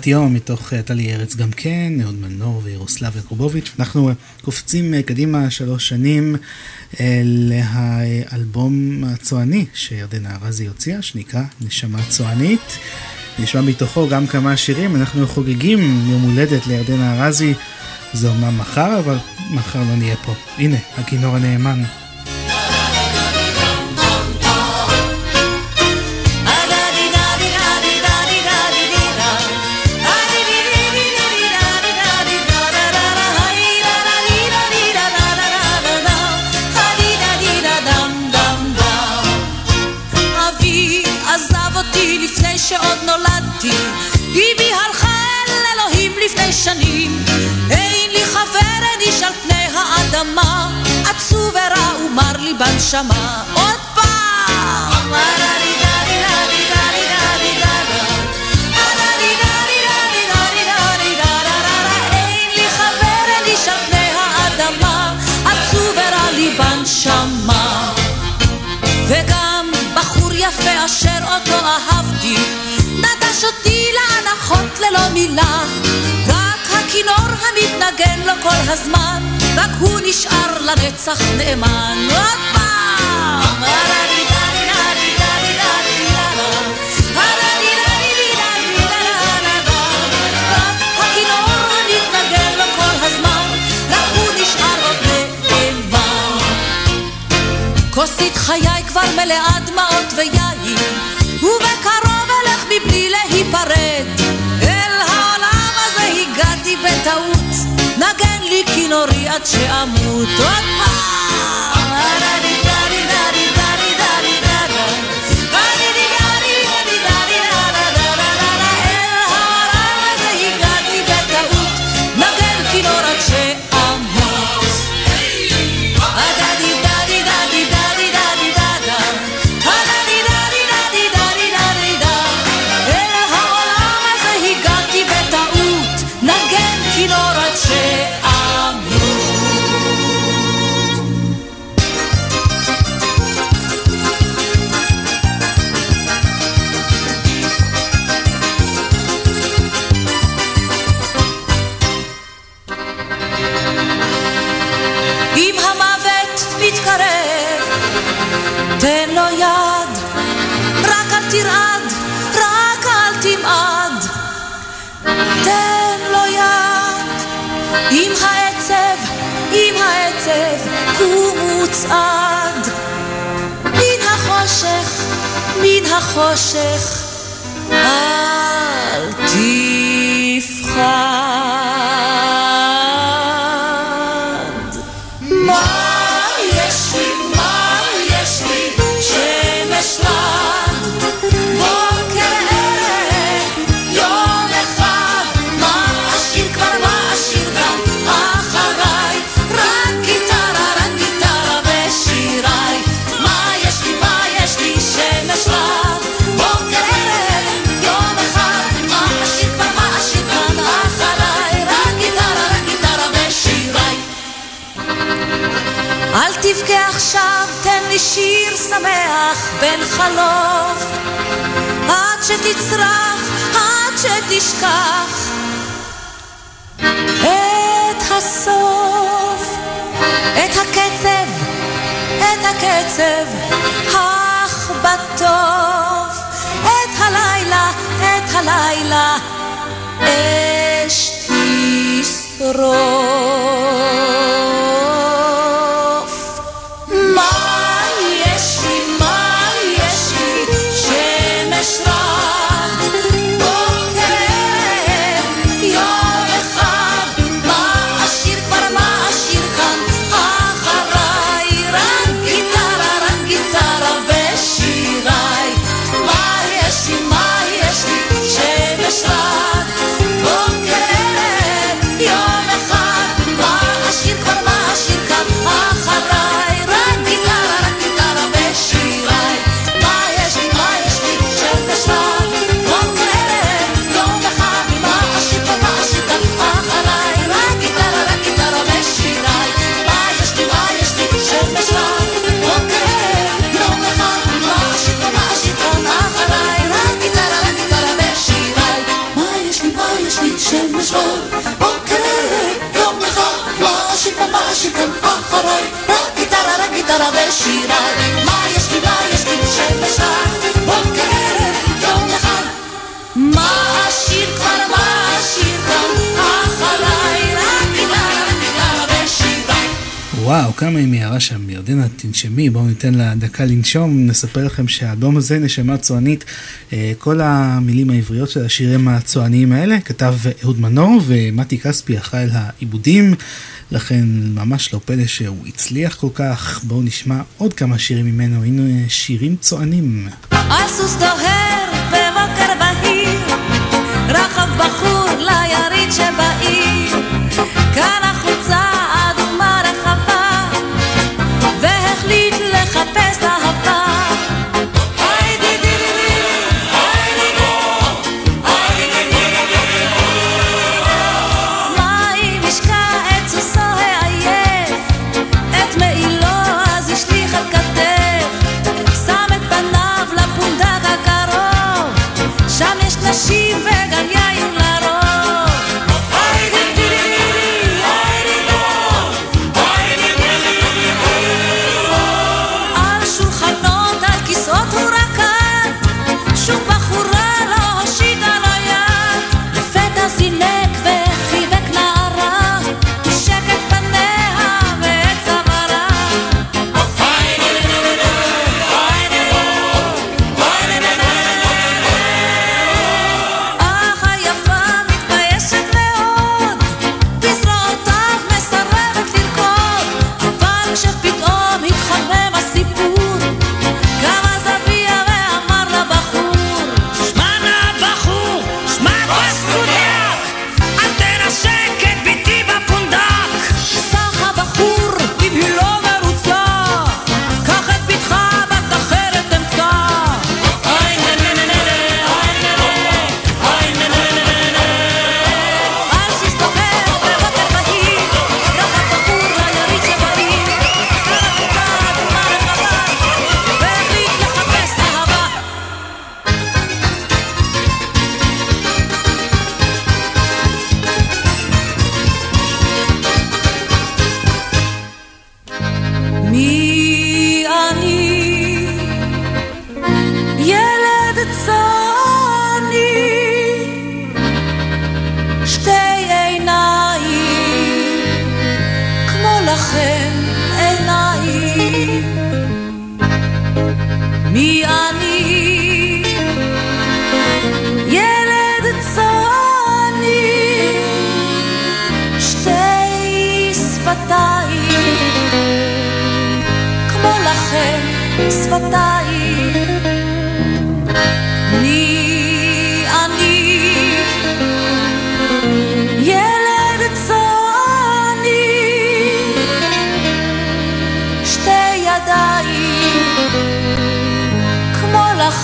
S1: פלוגת יום מתוך אה, טלי ארץ גם כן, אהוד מנור וירוסלב יקובוביץ'. אנחנו אה, קופצים אה, קדימה שלוש שנים לאלבום הצועני שירדנה ארזי הוציאה, שנקרא נשמה צוענית. נשמע מתוכו גם כמה שירים, אנחנו חוגגים יום הולדת לירדנה ארזי, זה אומנם מחר, אבל מחר לא נהיה פה. הנה, הכינור הנאמן.
S2: ללא מילה. רק הכינור המתנגן לו כל הזמן, רק הוא נשאר לנצח נאמן. עוד פעם! כוסית חיי כבר מלאה דמעות ויין, בטעות, נגן לי כינורי עד שאמות עוד פעם. עם העצב, הוא מוצעד. מן החושך, מן החושך, אל תפחד. שמח בן חלוף. עד שתצרח, עד שתשכח את הסוף, את הקצב, את הקצב, אך בטוב, את הלילה, את הלילה, אש תשרוף. בוקר
S1: וואו, כמה היא מיהרה שם, ירדנה, תנשמי, בואו ניתן לה דקה לנשום, נספר לכם שהאלבום הזה, נשמה צוענית, אה, כל המילים העבריות של השירים הצועניים האלה, כתב אהוד מנור ומתי כספי אחראי על העיבודים. לכן ממש לא פלא שהוא הצליח כל כך. בואו נשמע עוד כמה שירים ממנו, הנה שירים צוענים.
S18: דוהר בבוקר בהיר, רחב בחור ליריד שבעיר, כאן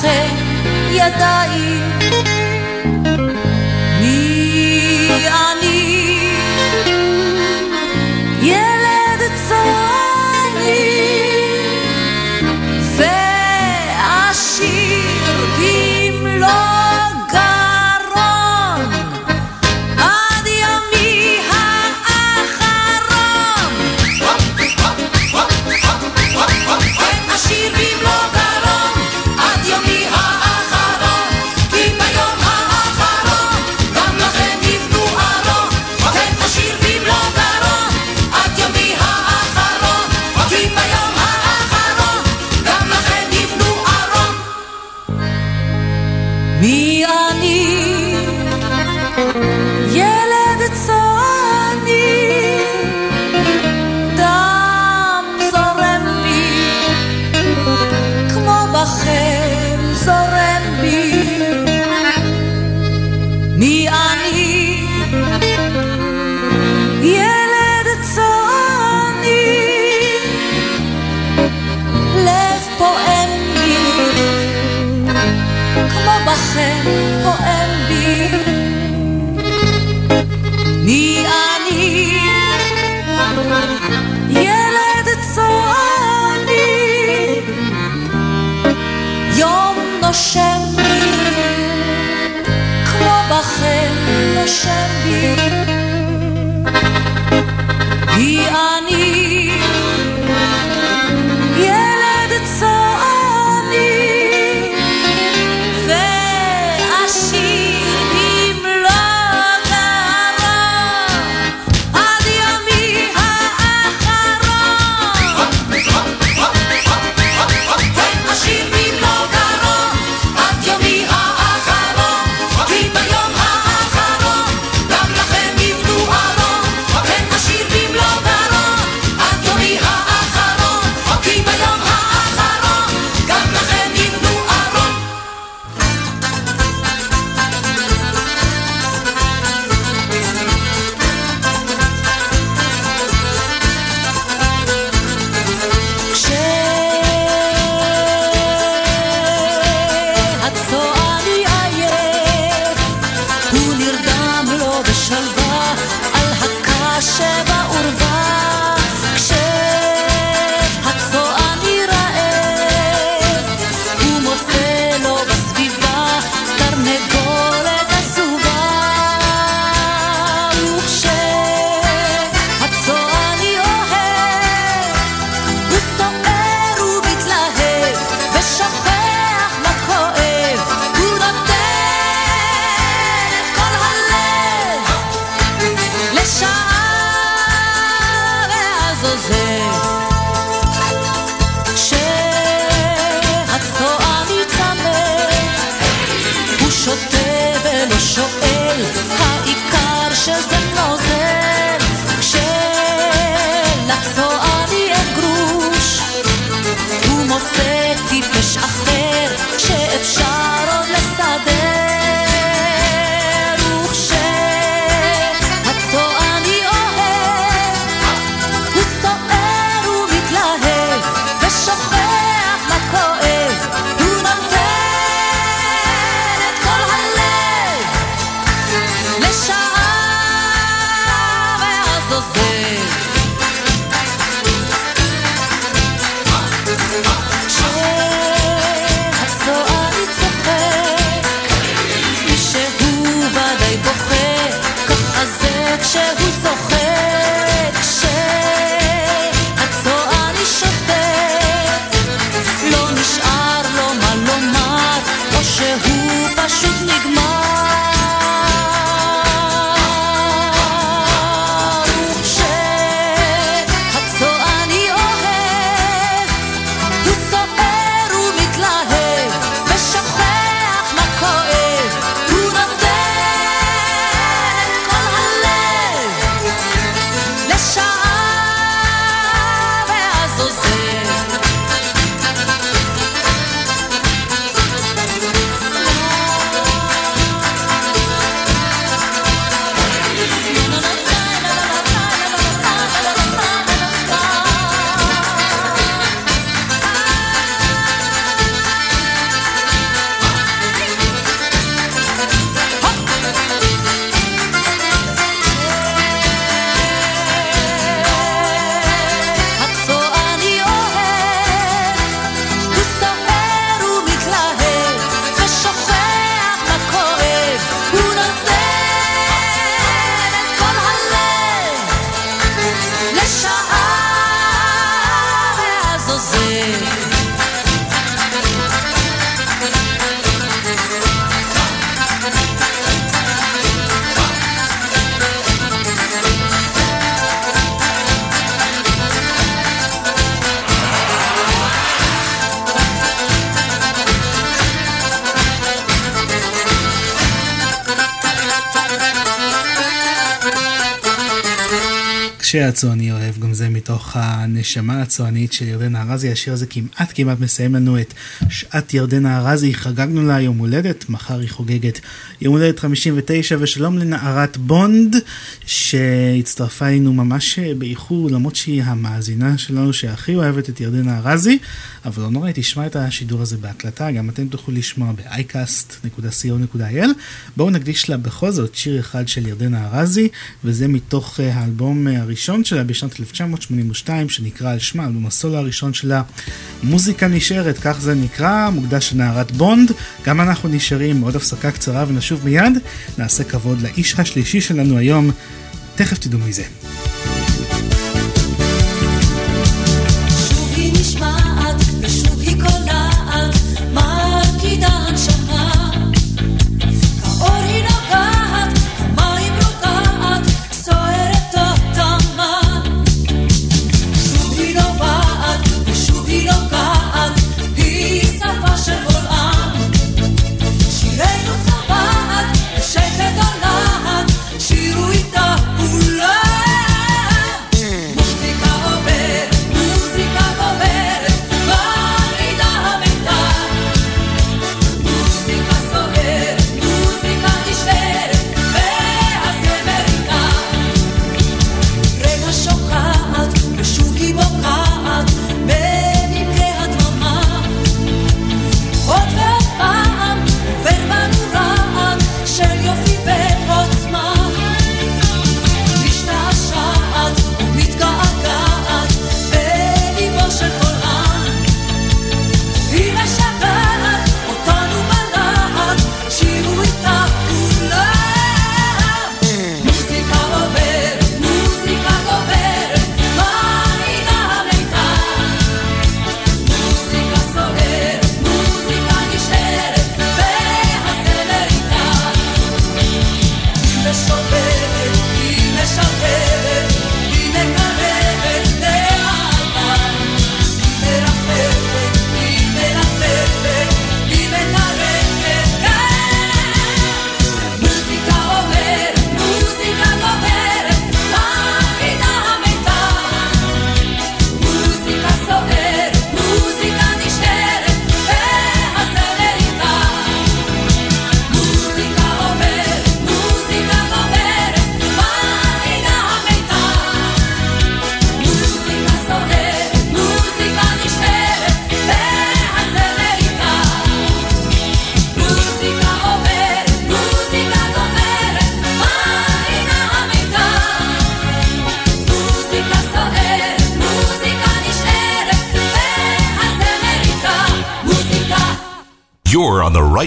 S18: לכם ידיים.
S8: כשהצועני אוהב,
S1: גם זה מתוך הנשמה הצוענית של ירדנה ארזי. השיר הזה כמעט כמעט מסיים לנו את שעת ירדנה ארזי. חגגנו לה יום הולדת, מחר היא חוגגת יום הולדת 59, ושלום לנערת בונד, שהצטרפה אלינו ממש באיחור, למרות שהיא המאזינה שלנו שהכי אוהבת את ירדנה ארזי. אבל לא נורא, תשמע את השידור הזה בהקלטה, גם אתם תוכלו לשמוע ב-iCast.co.il. בואו נקדיש לה בכל זאת שיר אחד של ירדנה ארזי, וזה מתוך אה, האלבום הראשון שלה בשנת 1982, שנקרא על שמה, אלבום הסולו הראשון שלה, מוזיקה נשארת, כך זה נקרא, מוקדש לנערת בונד. גם אנחנו נשארים, עוד הפסקה קצרה ונשוב מיד. נעשה כבוד לאיש השלישי שלנו היום, תכף תדעו מי זה.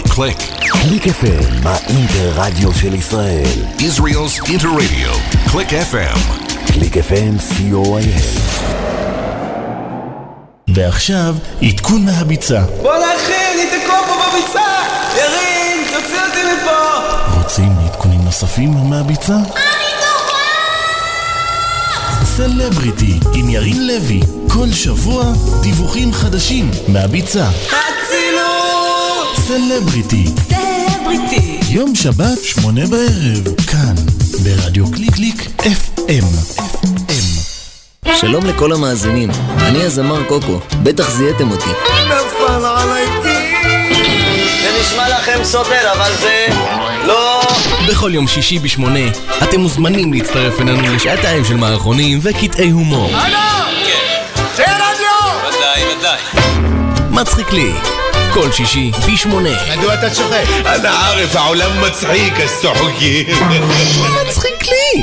S19: Right click.
S13: קליק FM, האינטר-רדיו של ישראל.
S19: Israel's Interradio. Click FM.
S13: קליק FM, co.il.
S20: ועכשיו, עדכון מהביצה.
S14: בואנה אחי, אני תקוע פה בביצה! ירין, תוציא אותי מפה!
S20: רוצים עדכונים נוספים מהביצה? סלבריטי עם ירין לוי, כל שבוע דיווחים חדשים מהביצה.
S14: הצילו!
S20: סלבריטי,
S21: סלבריטי.
S20: יום שבת, שמונה בערב, כאן, ברדיו קליק קליק FM.
S22: שלום לכל המאזינים, אני הזמר קוקו, בטח זיהיתם אותי.
S14: נפל עליי
S22: זה נשמע לכם סותר, אבל זה לא...
S23: בכל יום שישי בשמונה, אתם מוזמנים להצטרף אלינו לשעתיים של מערכונים וקטעי הומור.
S14: זה רדיו!
S23: ודאי, ודאי. מצחיק לי, כל שישי בשמונה.
S15: מדוע אתה צוחק? אנא ערף, העולם מצחיק, אז צוחקים.
S23: מצחיק לי!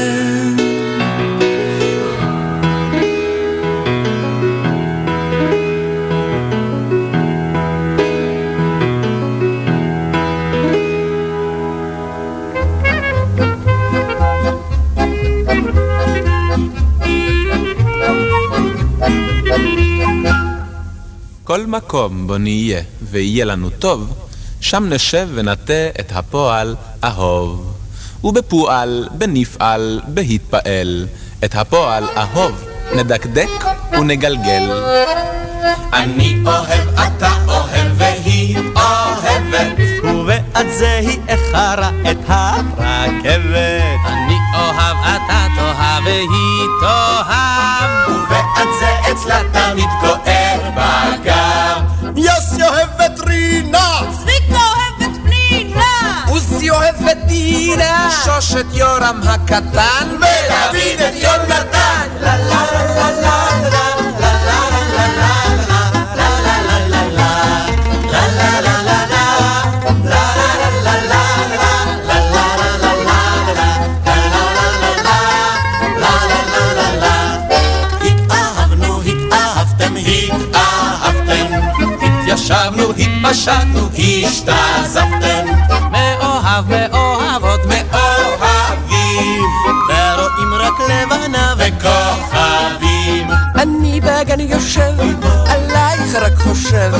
S24: כל מקום בו נהיה ויהיה לנו טוב, שם נשב ונטה את הפועל אהוב. ובפועל, בנפעל, בהתפעל, את הפועל אהוב, נדקדק ונגלגל.
S25: אני אוהב, אתה אוהב, והיא אוהבת.
S26: ובעד זה היא איחרה את הרכבת.
S25: אני אוהב, אתה תאהב, והיא תאהב. ובעד זה אצלה תמיד כואב בגב.
S14: עוזי אוהב את דינה!
S25: שוש את יורם הקטן. ודוד את יונתן. לה לה לה לה לה התאהבנו, התאהבתם, התאהבתם. התיישבנו, התפשטנו, השתעזבתם. מאוהב, מאוהבות, מאוהבים. ורואים רק לבנה וכוכבים.
S14: אני בגן יושב, עלייך רק חושב,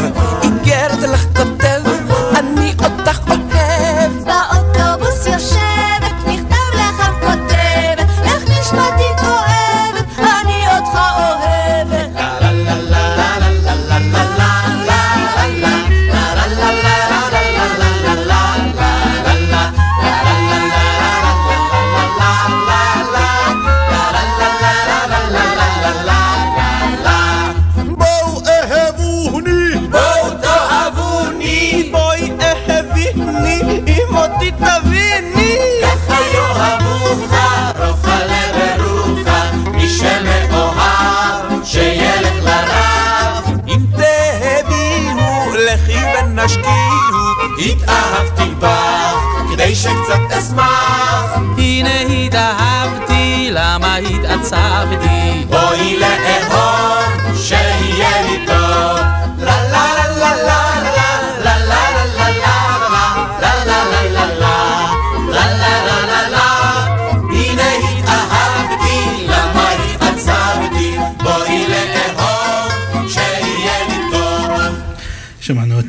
S26: סעבדי.
S25: אוי לאהוב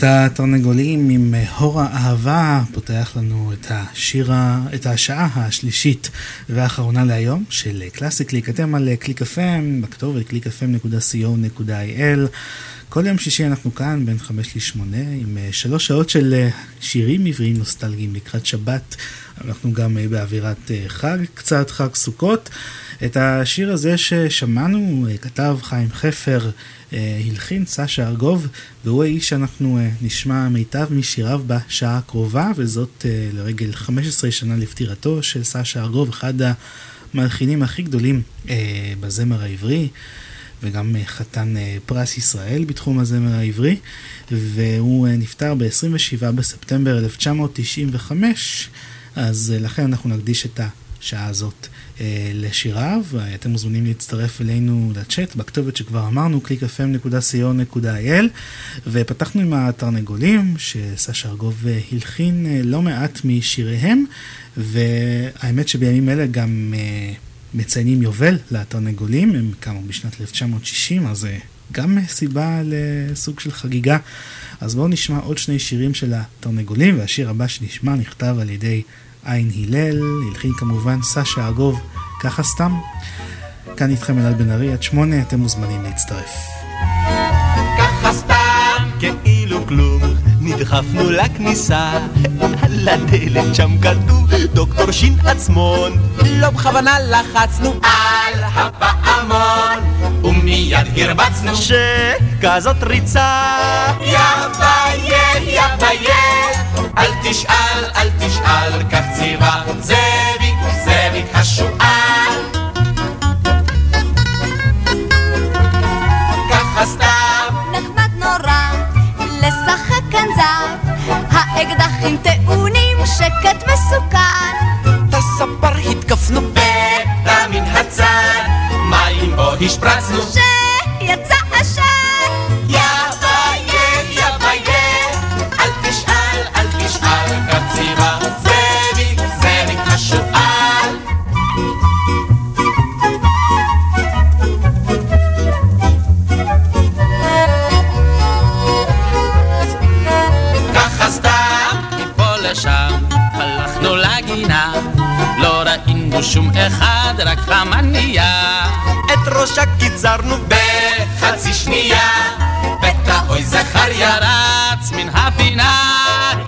S1: את התרנגולים עם הור האהבה, פותח לנו את השיר, את השעה השלישית והאחרונה להיום של קלאסי קליק. אתם על קליק FM, בכתובת www.clickfm.co.il. כל יום שישי אנחנו כאן בין חמש לשמונה עם שלוש שעות של שירים עבריים נוסטלגיים לקראת שבת. אנחנו גם באווירת חג, קצת חג סוכות. את השיר הזה ששמענו כתב חיים חפר. אה, הלחין סשה ארגוב, והוא האיש שאנחנו אה, נשמע מיטב משיריו בשעה הקרובה, וזאת אה, לרגל 15 שנה לפטירתו של סשה ארגוב, אחד המלחינים הכי גדולים בזמר העברי. וגם חתן פרס ישראל בתחום הזמר העברי, והוא נפטר ב-27 בספטמבר 1995, אז לכן אנחנו נקדיש את השעה הזאת אה, לשיריו. אתם מוזמנים להצטרף אלינו לצ'אט בכתובת שכבר אמרנו, www.clickfm.co.il ופתחנו עם התרנגולים שסשה ארגוב אה, הלחין אה, לא מעט משיריהם והאמת שבימים אלה גם מציינים יובל לתרנגולים, הם קמו בשנת 1960 אז גם סיבה לסוג של חגיגה. אז בואו נשמע עוד שני שירים של התרנגולים והשיר הבא שנשמע נכתב על ידי עין הלל, הלחין כמובן סשה ארגוב, ככה סתם. כאן איתכם אלעד בן ארי, עד שמונה אתם מוזמנים להצטרף.
S25: ככה סתם, כאילו כלום, נדחפנו לכניסה, על הדלת שם כתוב דוקטור שין עצמון, לא בכוונה לחצנו על הפעמון, ומיד הרבצנו. שכזאת ריצה, יא ביה, יא ביה אל תשאל, אל תשאל, כך ציווה זאביק, זאביק השועל. ככה סתם.
S8: נחמד נורא, לשחק כאן זב, האקדחים טעונים, שקט מסוכן.
S25: את הספר התקפנו בטע מן הצד, מים בו השפרצנו.
S8: שיצא עשן.
S25: יא שום אחד, רק חמניה. את ראשה קיצרנו בחצי שנייה, בטח אוי זכריה רץ מן הפינה.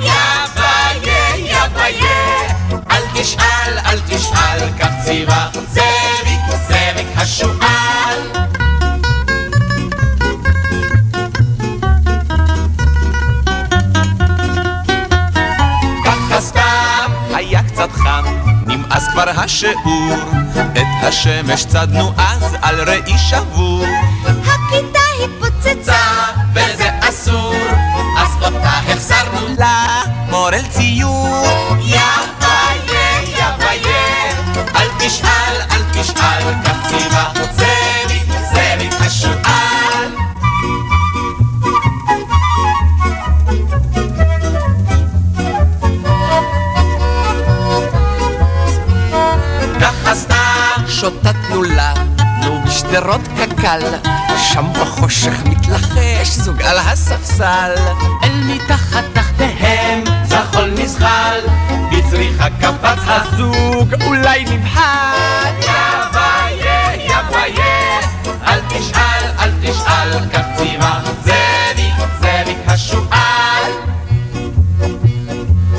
S25: יא ביה, יא ביה, אל תשאל, אל תשאל, כך ציווה זאביק, זאביק השועל. כבר השיעור, את השמש צדנו אז על ראי שבור.
S8: הכיתה התפוצצה,
S25: וזה אסור, אז אותה החזרנו למורל ציור. בשדרות קק"ל שם בחושך מתלחש זוג על הספסל. אל מתחת תחתיהם זחול נזחל בצריחה קפץ הזוג אולי נבחל יא ביה יא ביה אל תשאל אל תשאל כך ציווה זאביק זאביק השועל.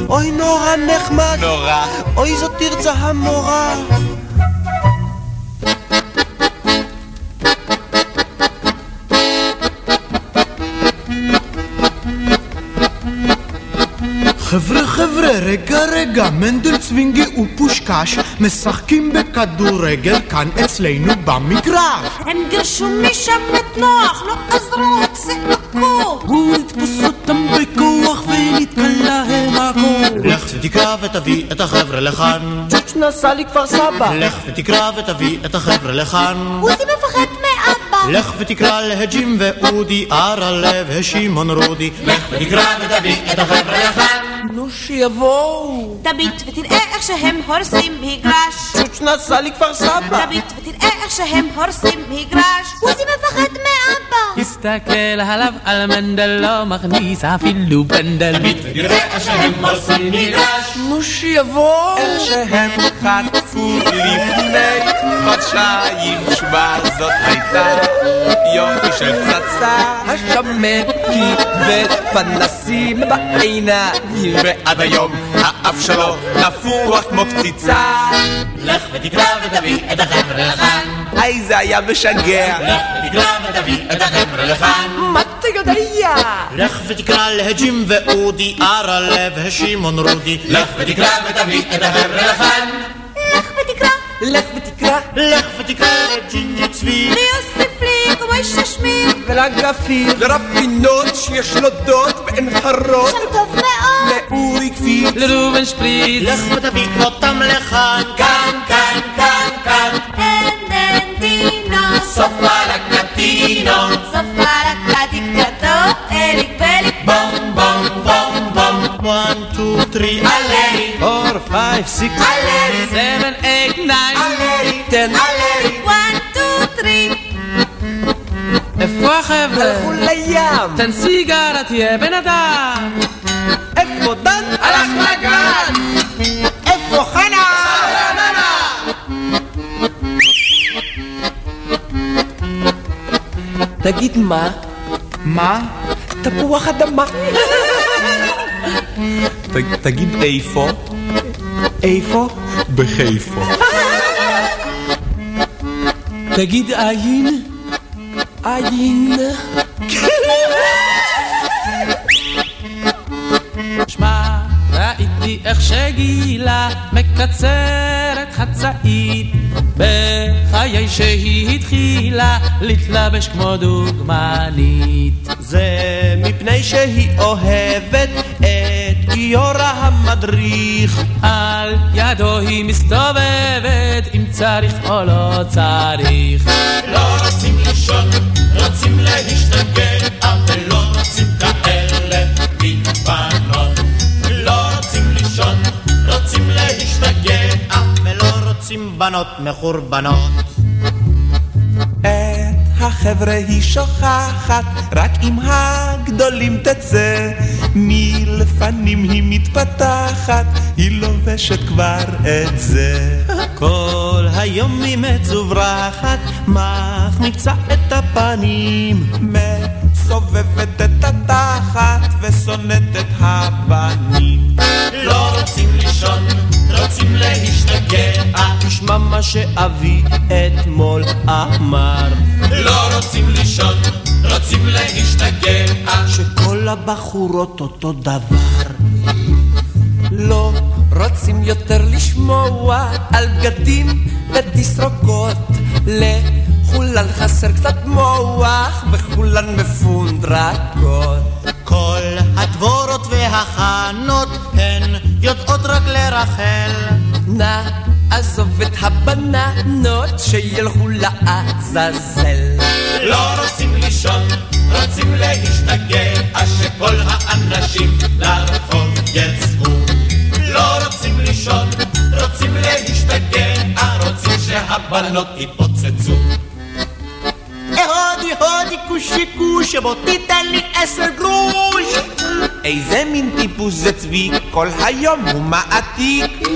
S27: אוי נורא נחמד,
S25: נורא.
S27: אוי זאת תרצה המורה. חבר'ה רגע רגע מנדל צווינגי ופושקש משחקים בכדורגל כאן אצלנו במגרש
S8: הם גירשו משם את נוח, לא עזרו, צעקו.
S27: הוא יתפוס אותם בכוח ונתקע להם הכל לך ותקרא ותביא את החבר'ה לכאן
S28: צ'וץ' נסע לכפר סבא
S27: לך ותקרא ותביא את החבר'ה לכאן
S8: עוזי מפחד מאבא.
S27: לך ותקרא להג'ים ואודי, ארלב ושמעון רודי. לך ותקרא ותביא את החבר'ה לכאן.
S28: שיבואו.
S14: תביט ותראה איך שהם הורסים מגרש.
S28: שוץ' נסע לכפר סבא.
S14: תביט ותראה איך שהם הורסים מגרש. עוזי מפחד מאבא.
S29: הסתכל עליו על מנדל לא מכניס אפילו פנדל.
S27: ותראה איך שהם הורסים מגרש.
S28: נו שיבואו.
S25: איך שהם חטפו לפני חודשיים שמע זאת הייתה יופי של פצצה
S28: השמן קיבל פנסים בעיניים
S25: ועד היום האף שלו נפוח כמו קציצה
S27: לך ותקרא ותביא את החבר'ה לכאן.
S25: היי זה היה משגע
S27: לך ותקרא ותביא את החבר'ה לכאן.
S28: מה אתה יודע?
S27: לך ותקרא להג'ים ואודי, אראלה ושמעון רודי. לך ותקרא ותביא את החבר'ה לכאן.
S14: לך ותקרא.
S28: לך ותקרא.
S27: לג'ינג'י צבי.
S14: ויוסיף לי כמו איש השמיר.
S28: ולגפיר. לרפינות שיש לו דוד בעין חרוד.
S14: שם טוב מאוד.
S28: לאורי קפיץ.
S29: לראובן שפריץ.
S27: לך ותביא אותם לכאן. כאן, כאן, כאן, כאן.
S14: אין אין דינו.
S27: סופה לקטינו.
S14: סופה לקטיקתו. אליק בליק.
S27: בום, בום, בום, בום. Two, three, עלרי.
S29: four, five, six,
S27: עלרי.
S29: seven, eight, nine,
S27: עלרי.
S29: ten.
S27: עלרי.
S14: one, two, three.
S29: איפה החבר'ה?
S28: הלכו לים.
S29: תן סיגרה תהיה בן אדם.
S28: איפה דן?
S29: הלך לגן!
S28: איפה חנה? תגיד מה?
S25: מה?
S28: תפוח אדמה.
S25: ת- תגיד איפה?
S28: איפה?
S25: בחיפה
S29: תגיד עין.
S28: עין.
S29: שמע, ראיתי איך שגילה מקצרת חצאית בחיי שהיא התחילה להתלבש כמו דוגמנית.
S27: זה מפני שהיא אוהבת את גיורא המדריך.
S29: על ידו היא מסתובבת אם צריך או לא צריך.
S27: לא רוצים לישון, רוצים להשתגע, ולא רוצים כאלה בנות. לא רוצים לישון, רוצים להשתגע, ולא רוצים בנות מחורבנות.
S25: החבר'ה היא שוכחת, רק עם הגדולים תצא. מלפנים היא מתפתחת, היא לובשת כבר את זה. (laughs)
S27: כל היום היא מצוברחת, מחמיצה את הפנים.
S25: מסובבת את התחת ושונאת את הבנים.
S27: לא רוצים לישון, רוצים להשתגע.
S28: תשמע מה שאבי אתמול אמר.
S27: לא רוצים לישון, רוצים להשתגע.
S28: שכל הבחורות אותו דבר. לא רוצים יותר לשמוע על בגדים ותסרוקות. לכולן חסר קצת מוח וכולן מפונדרקות.
S27: כל הדבורות והחנות הן יודעות רק לרחל.
S28: נא עזוב את הבננות שילכו לעזאזל.
S27: לא רוצים לישון, רוצים להשתגע, שכל האנשים לרחוב יצאו. לא רוצים לישון, רוצים להשתגע, רוצים שהבנות יתפוצצו.
S25: זה צבי, כל היום הוא מעתיק.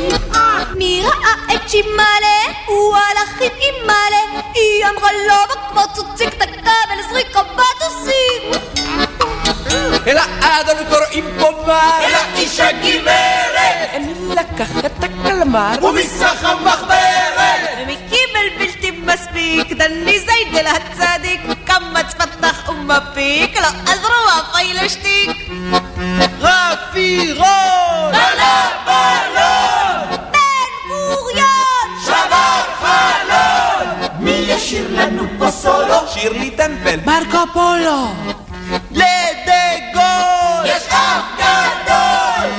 S14: מי ראה את שימאלה? הוא הלך עם אימאלה. היא אמרה לו בקבוצוציק תקבל זריקה בטוסים.
S28: אלא האדון קוראים מר.
S27: אלא איש הגברת
S28: אני לקח את הקלמר.
S27: ומסחר מחברת
S14: ומי קיבל בלתי מספיק? דני זיידל הצדיק. קמץ פתח ומפיק. לא עזרו אפילו שטיק.
S27: רפירון
S25: Apollo.
S29: Let the
S27: goal! יש אף גדול!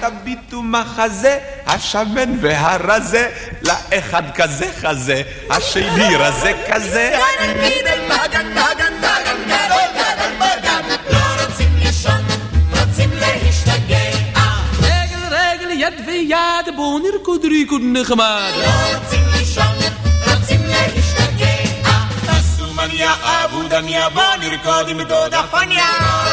S25: תביטו מחזה, השמן והרזה, לאחד כזה חזה, השני רזה כזה.
S27: יד ויד, בואו נרקוד
S29: ריקוד נחמד.
S25: לא רוצים דניה, בוא נרקוד עם דודה פניה.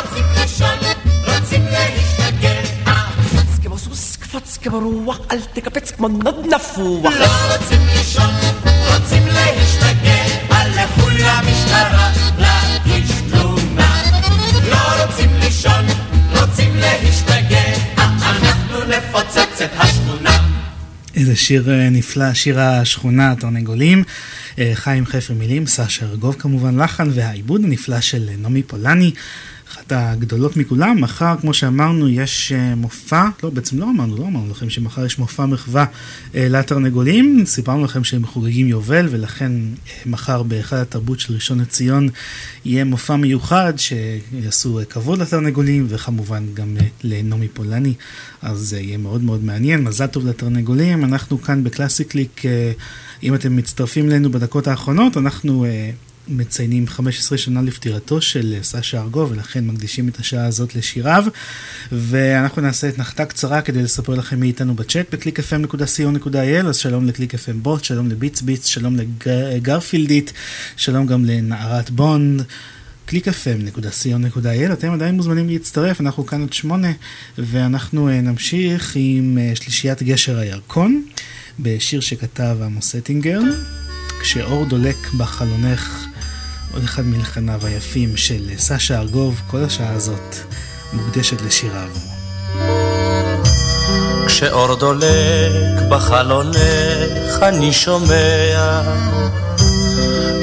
S25: רוצים לישון, רוצים להשתגע.
S28: קפץ כמו סוס, קפץ כמו רוח, אל תקפץ כמו נוד נפוח.
S25: לא רוצים לישון, רוצים להשתגע. אל לכו למשטרה להגיש תלונה. לא רוצים לישון, רוצים להשתגע. אנחנו נפוצץ את השכונה.
S1: איזה שיר אה, נפלא, שיר השכונה, התרנגולים. אה, חיים חפר מילים, סשה ארגוב כמובן לחן, והעיבוד הנפלא של אה, נעמי פולני. אחת הגדולות מכולם, מחר כמו שאמרנו יש אה, מופע, לא בעצם לא אמרנו, לא אמרנו לכם שמחר יש מופע מחווה לתרנגולים, סיפרנו לכם שהם חוגגים יובל ולכן מחר בהיכל התרבות של ראשון לציון יהיה מופע מיוחד שיעשו כבוד לתרנגולים וכמובן גם לנעמי פולני, אז יהיה מאוד מאוד מעניין, מזל טוב לתרנגולים, אנחנו כאן בקלאסי קליק, אה, אם אתם מצטרפים אלינו בדקות האחרונות, אנחנו... אה, מציינים 15 שנה לפטירתו של אה, סשה ארגוב, ולכן מקדישים את השעה הזאת לשיריו. ואנחנו נעשה את נחתה קצרה כדי לספר לכם מי איתנו בצ'אט ב-clickfm.co.il, אז שלום לקליק FM בוט, שלום לביטס ביטס, שלום לגרפילדית, שלום גם לנערת בונד. www.clickfm.co.il אתם עדיין מוזמנים להצטרף, אנחנו כאן עד שמונה ואנחנו אה, נמשיך עם שלישיית גשר הירקון בשיר שכתב עמוס אטינגר כשאור דולק בחלונך עוד אחד מלחניו היפים של סשה ארגוב, כל השעה הזאת מוקדשת לשיריו.
S30: כשאור דולק בחלונך אני שומע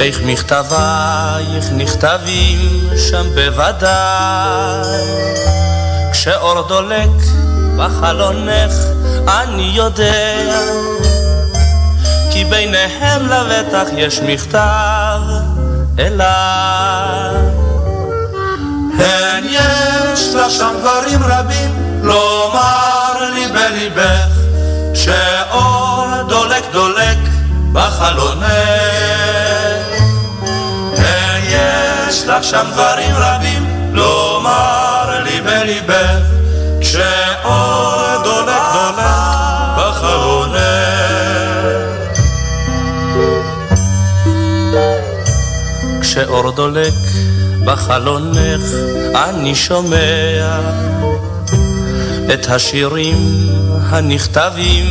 S30: איך מכתבייך נכתבים שם בוודאי כשאור דולק בחלונך אני יודע כי ביניהם לבטח יש מכתב אליי.
S9: הן יש לך שם דברים רבים לומר לי בליבך שאור דולק דולק בחלונך. הן יש לך שם דברים רבים לומר לי בליבך שאור דולק דולק בחלונך
S30: כשאור דולק בחלונך אני שומע את השירים הנכתבים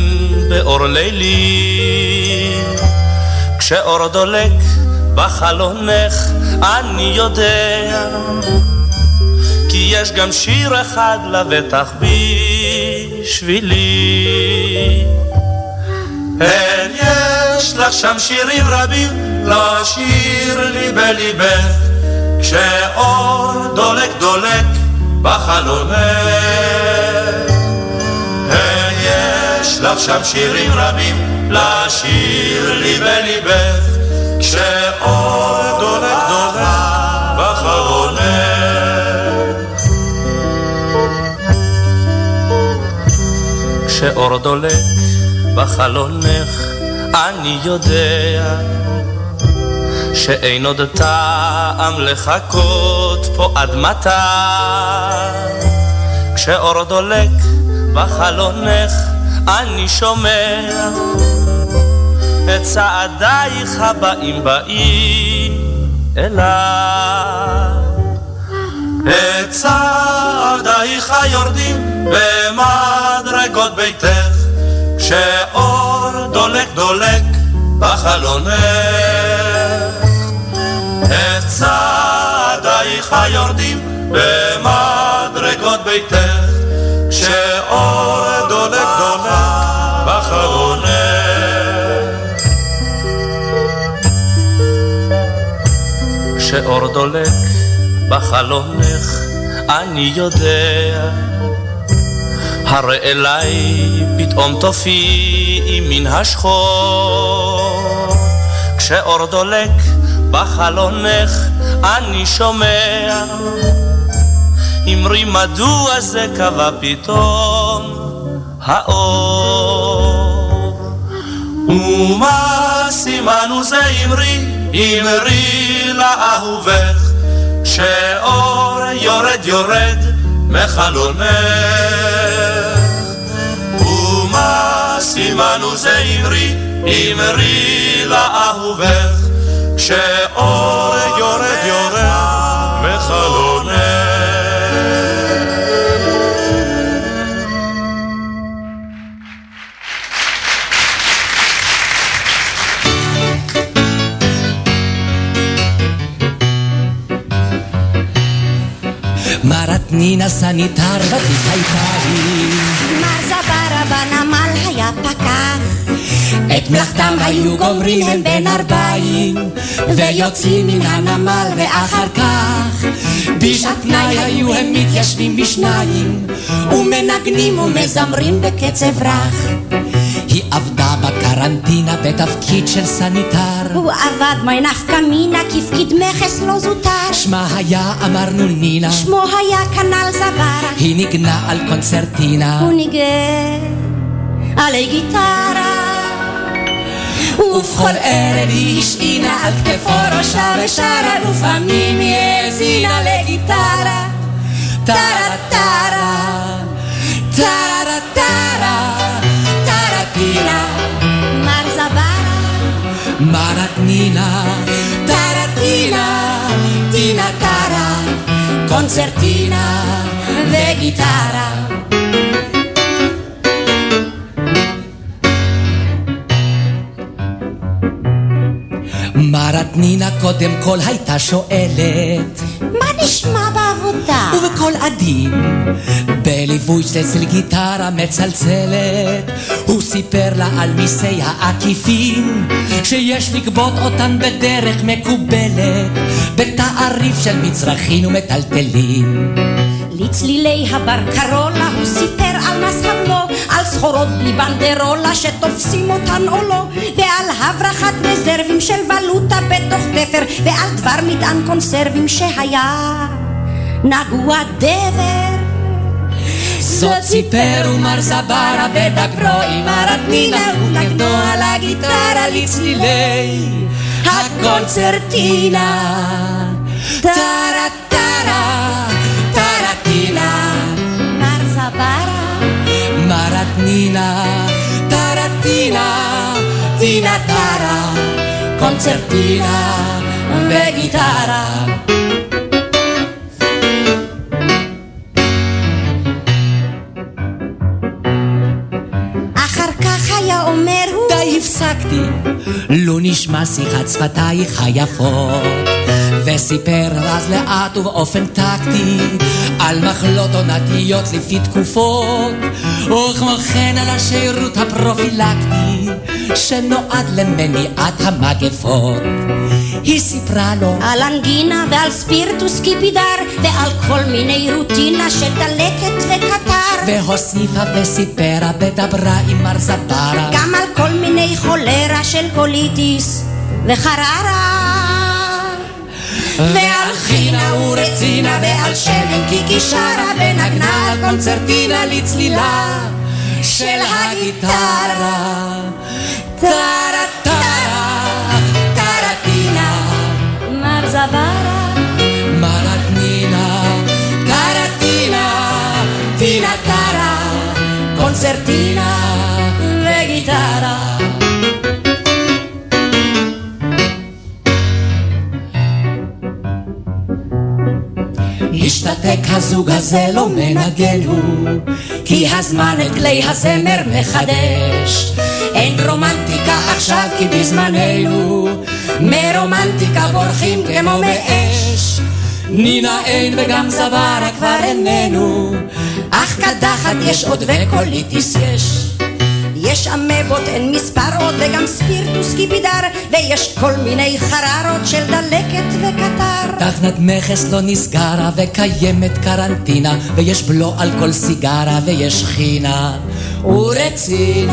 S30: באור לילי כשאור דולק בחלונך אני יודע כי יש גם שיר אחד לבטח בשבילי.
S9: הן יש לך שם שירים רבים לשיר לי בליבך כשאור דולק דולק בחלונך. הן יש לך שם שירים רבים לשיר לי בליבך כשאור
S30: כשאור דולק בחלונך אני יודע שאין עוד טעם לחכות פה עד מתי. כשאור דולק בחלונך אני שומע את צעדייך הבאים באים אליי.
S9: את צעדייך יורדים במדרגות ביתך כשאור דולק דולק בחלונך. את צעדייך יורדים במדרגות ביתך כשאור דולק דולק בחלונך.
S30: כשאור דולק בחלונך אני יודע הרי אליי פתאום תופיעי מן השחור. כשאור דולק בחלונך אני שומע. אמרי מדוע זה קבע פתאום האור?
S9: ומה סימנו זה אמרי, אמרי לאהובך, שאור יורד יורד מחלונך.
S31: סימנו זה אמרי, אמרי לאהובך, כשאור יורד יורד בחלונך.
S32: מרת נינה סניטר ותיק הייתה היא.
S33: בנמל היה פקח.
S32: את מלאכתם היו גומרים הם בין ארבעים, ויוצאים מן הנמל ואחר כך, בשעת פנאי היו הם מתיישבים בשניים, ומנגנים ומזמרים בקצב רך. היא עבדה בקרנטינה בתפקיד של סניטר.
S33: הוא עבד מי נפקא מינה כפקיד מכס לא זוטר.
S32: שמה היה אמרנו נינה.
S33: שמו היה כנ"ל זברה.
S32: היא ניגנה על קונצרטינה.
S33: הוא ניגן עלי גיטרה.
S32: ובכל ערב היא השעינה על כתפו ראשה ושרה, ופעמים היא האזינה לגיטרה. טרה טרה, טרה טרה, מרת נינה, טרטינה, טינה טרה, קונצרטינה וגיטרה. מרת נינה קודם כל הייתה שואלת
S33: מה נשמע בעבודה?
S32: ובקול עדין, בליווי של גיטרה מצלצלת, הוא סיפר לה על מיסי העקיפין, שיש לגבות אותן בדרך מקובלת, בתעריף של מצרכים ומטלטלים.
S33: לצלילי הברקרולה הוא סיפר על מס הבלו, סחורות בלי בנדרולה שתופסים אותן או לא, ועל הברחת רזרבים של ולוטה בתוך תפר, ועל דבר מטען קונסרבים שהיה נגוע דבר.
S32: זאת סיפר ומר זברה בדברו עם הרטנינה ונגנו על הגיטרה לצלילי הקונצרטינה. טרה טרה מרטנינה טרטינה טינה טרה קונצרטינה וגיטרה
S33: אחר כך היה אומר הוא
S32: די הפסקתי, לו נשמע שיחת שפתייך היפות, וסיפר אז לאט ובאופן טקטי, על מחלות עונתיות לפי תקופות, וכמו כן על השירות הפרופילקטי, שנועד למניעת המגפות. היא סיפרה לו
S33: על אנגינה ועל ספירטוס קיפידר ועל כל מיני רוטינה של דלקת וקטר.
S32: והוסיפה וסיפרה בדברה עם מר זברה.
S33: גם על כל מיני חולרה של קוליטיס וחררה.
S32: ועל חינה ורצינה ועל שמן קיקי שרה ונגנה על קונצרטינה לצלילה של הגיטרה. טרה טרה טרטינה
S33: מר זברה
S32: מרת נינה טרטינה טינה טרה קונצרטינה השתתק הזוג הזה לא מנגן הוא כי הזמן את כלי הזמר מחדש. אין רומנטיקה עכשיו כי בזמננו מרומנטיקה בורחים כמו מאש. נינה אין וגם זברה כבר איננו אך קדחת יש עוד וקוליטיס יש
S33: יש אמבות, אין מספר עוד, וגם ספירטוס קיפידר, ויש כל מיני חררות של דלקת וקטר.
S32: תחנת מכס לא נסגרה וקיימת קרנטינה, ויש בלו על כל סיגרה ויש חינה ורצינה.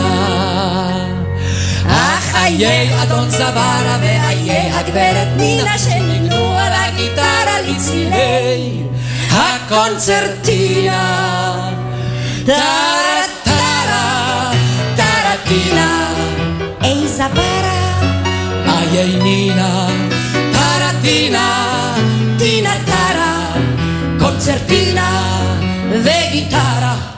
S32: אך איי אדון זברה ואיי הגברת נינה שניגנו על הגיטרה לצלילי הקונצרטינה. טרה טרטינה
S33: אי זברה
S32: איי נינה טרטינה טינה טרה קונצרטינה וגיטרה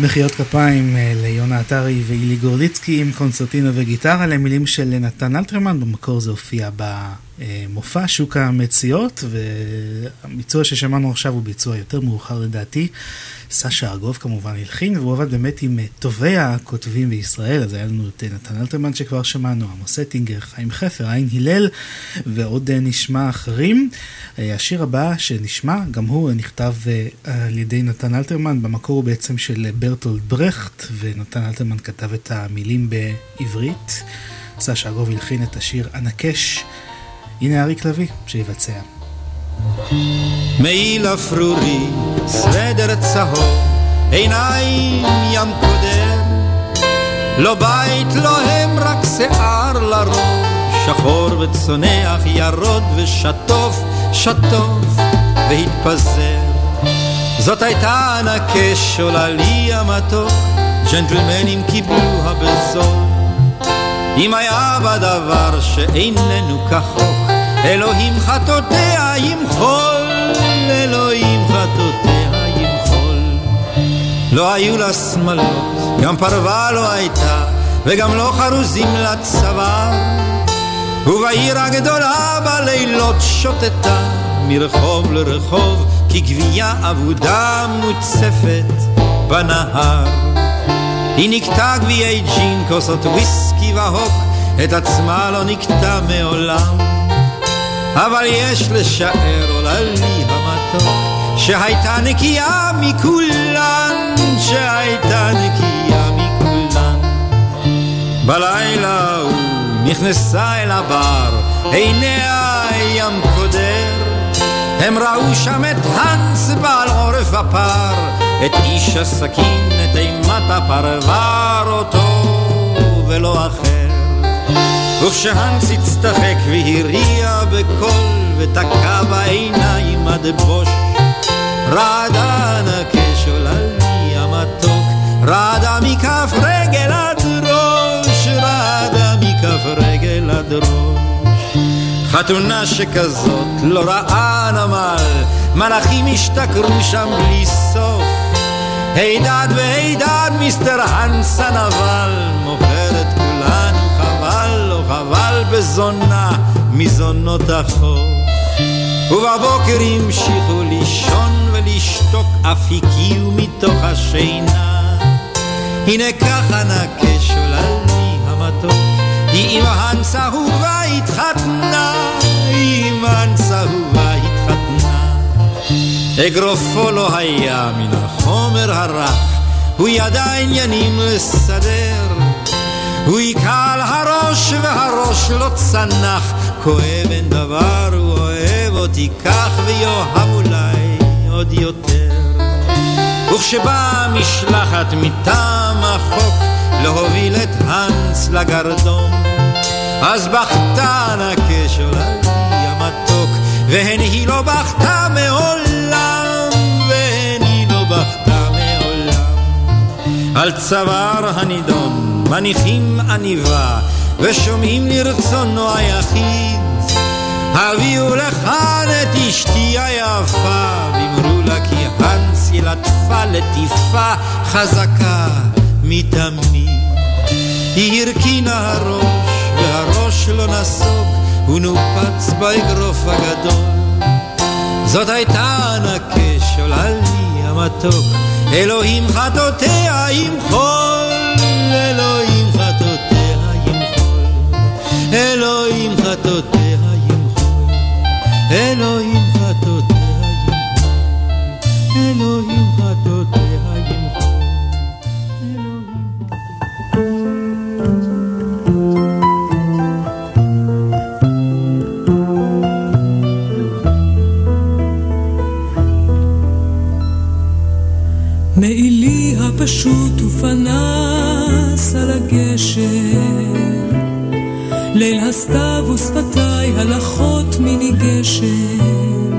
S1: מחיאות כפיים אה, ליונה עטרי ואילי גורליצקי עם קונצרטינה וגיטרה למילים של נתן אלתרמן, במקור זה הופיע במופע שוק המציאות והביצוע ששמענו עכשיו הוא ביצוע יותר מאוחר לדעתי. סשה ארגוב כמובן הלחין והוא עבד באמת עם אה, טובי הכותבים בישראל, אז היה לנו את אה, נתן אלתרמן שכבר שמענו, עמוס אטינגר, חיים חפר, עין הלל ועוד נשמע אחרים. השיר הבא שנשמע, גם הוא נכתב על ידי נתן אלתרמן, במקור הוא בעצם של ברטולד ברכט, ונתן אלתרמן כתב את המילים בעברית. סשה ארגוב הלחין את השיר ענקש. הנה אריק לביא שיבצע.
S10: מעיל אפרורי, סוודר צהוב, עיניים ים קודר. לא בית, לא הם, רק שיער לראש, שחור וצונח, ירוד ושטוף, שטוף והתפזר. זאת הייתה ענקש עולה לי המתוק, ג'נטלמנים קיבלו הבזול. אם היה בדבר שאיננו כחוק, אלוהים חטאותיה ימחול, אלוהים חטאותיה ימחול. לא היו לה שמלות, גם פרווה לא הייתה, וגם לא חרוזים לצוואר. ובעיר הגדולה בלילות שוטטה, מרחוב לרחוב, כגבייה אבודה מוצפת בנהר. היא נקטה גביעי ג'ין, כוסות וויסקי והוק, את עצמה לא נקטה מעולם. אבל יש לשער עולה לי המתוק, שהייתה נקייה מכולן, שהייתה נקייה מכולן. בלילה הוא נכנסה אל הבר, עיניה ים קודר. הם ראו שם את האנס בעל עורף הפר, את איש הסכין, את אימת הפרבר, אותו ולא אחר. וכשהנס הצטחק והריע בקול, ותקע בעיניים עד בוש, רעדה הנקש עולה לי המתוק, רעדה מכף רגל עד ראש, רעדה מכף רגל עד ראש. חתונה שכזאת לא ראה נמל, מלאכים השתכרו שם בלי סוף. הידד והידד מיסטר הנס הנבל, כולנו חבל בזונה מזונות החוף. ובבוקר המשיכו לישון ולשתוק, אף הקיאו מתוך השינה. הנה ככה נקש עולה לי המתוק, היא עם ההנס אהובה התחתנה, היא עם ההנס אהובה התחתנה. אגרופו לא היה מן החומר הרך, הוא ידע עניינים לסדר. הוא על הראש והראש לא צנח, כואב אין דבר, הוא אוהב אותי כך ויאהב אולי עוד יותר. וכשבאה משלחת מטעם החוק להוביל את האנס לגרדום, אז בכתה נקש עולה לי המתוק, והן היא לא בכתה מעולם, והן היא לא בכתה מעולם. על צוואר הנידון מניחים עניבה, ושומעים לרצונו היחיד. הביאו לכאן את אשתי היפה, ואמרו לה כי הנס ילטפה לטיפה חזקה מתמיד. היא הרכינה הראש, והראש לא נסוג, הוא נופץ באגרוף הגדול. זאת הייתה הנקש עולה לי המתוק, אלוהים חטאותיה ימחול, אלוהים אלוהים חטאותיה ימחול, אלוהים חטאותיה ימחול, אלוהים חטאותיה ימחול.
S3: מעילי הפשוט ופנס על הגשר ליל הסתיו ושפתיי הלכות גשם.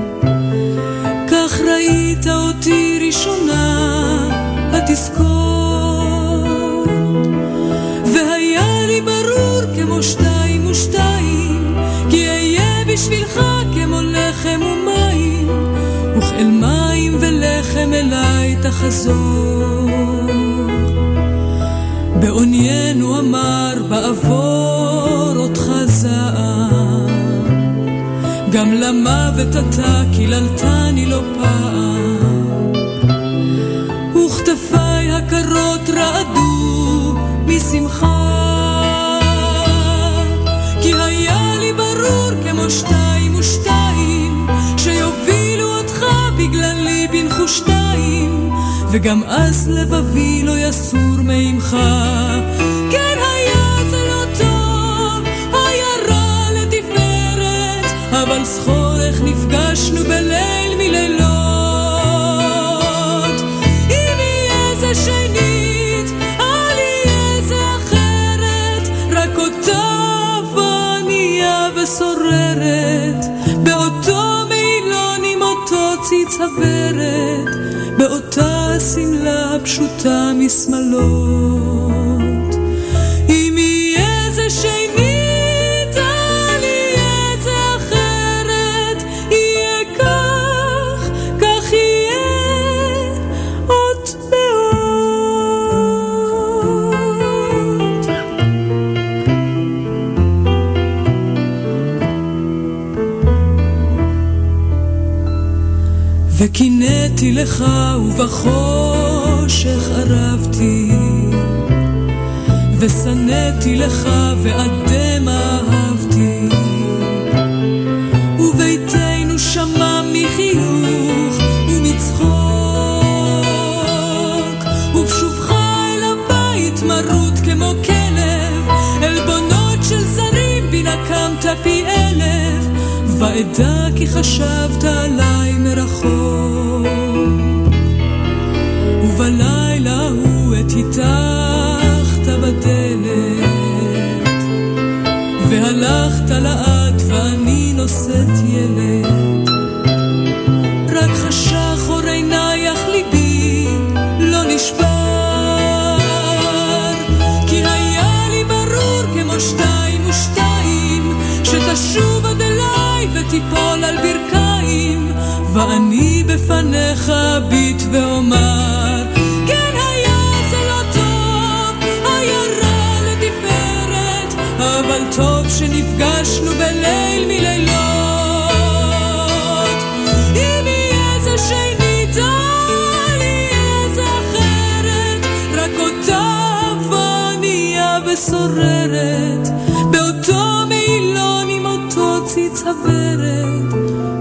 S3: כך ראית אותי ראשונה התזכור. והיה לי ברור כמו שתיים ושתיים כי אהיה בשבילך כמו לחם ומים וכאל מים ולחם אליי תחזור.
S6: בעוניינו אמר בעבור זעם. גם למוות אתה קיללתני לא פעם. וכתפיי הקרות רעדו משמחה. כי היה לי ברור כמו שתיים ושתיים שיובילו אותך בגללי בנחושתיים וגם אז לבבי לא יסור מעמך. כן זכור איך נפגשנו בליל מלילות. אם יהיה זה שנית, אל יהיה זה אחרת רק אותה ענייה וסוררת באותו מילון עם אותו ציץ הוורת באותה שמלה פשוטה משמאלות וקינאתי לך ובחושך ערבתי. ושנאתי לך ואדם אהבתי. וביתנו שמע מחיוך ומצחוק. ובשובך אל הבית מרוט כמו כלב. עלבונות של זרים בי נקמת פי אלף. ואדע כי חשבת עליי מרחוק ובלילה ההוא עת הטחת בדלת. והלכת לאט ואני נושאת ילד. רק חשך אור עינייך ליבי לא נשבר. כי היה לי ברור כמו שתיים ושתיים שתשוב עד אליי ותיפול על ברכיים. ואני בפניך אביט ואומר שנפגשנו בליל מלילות. אם יהיה זה שנית, אל אחרת. רק אותה ענייה וסוררת באותו מילון עם אותו ציץ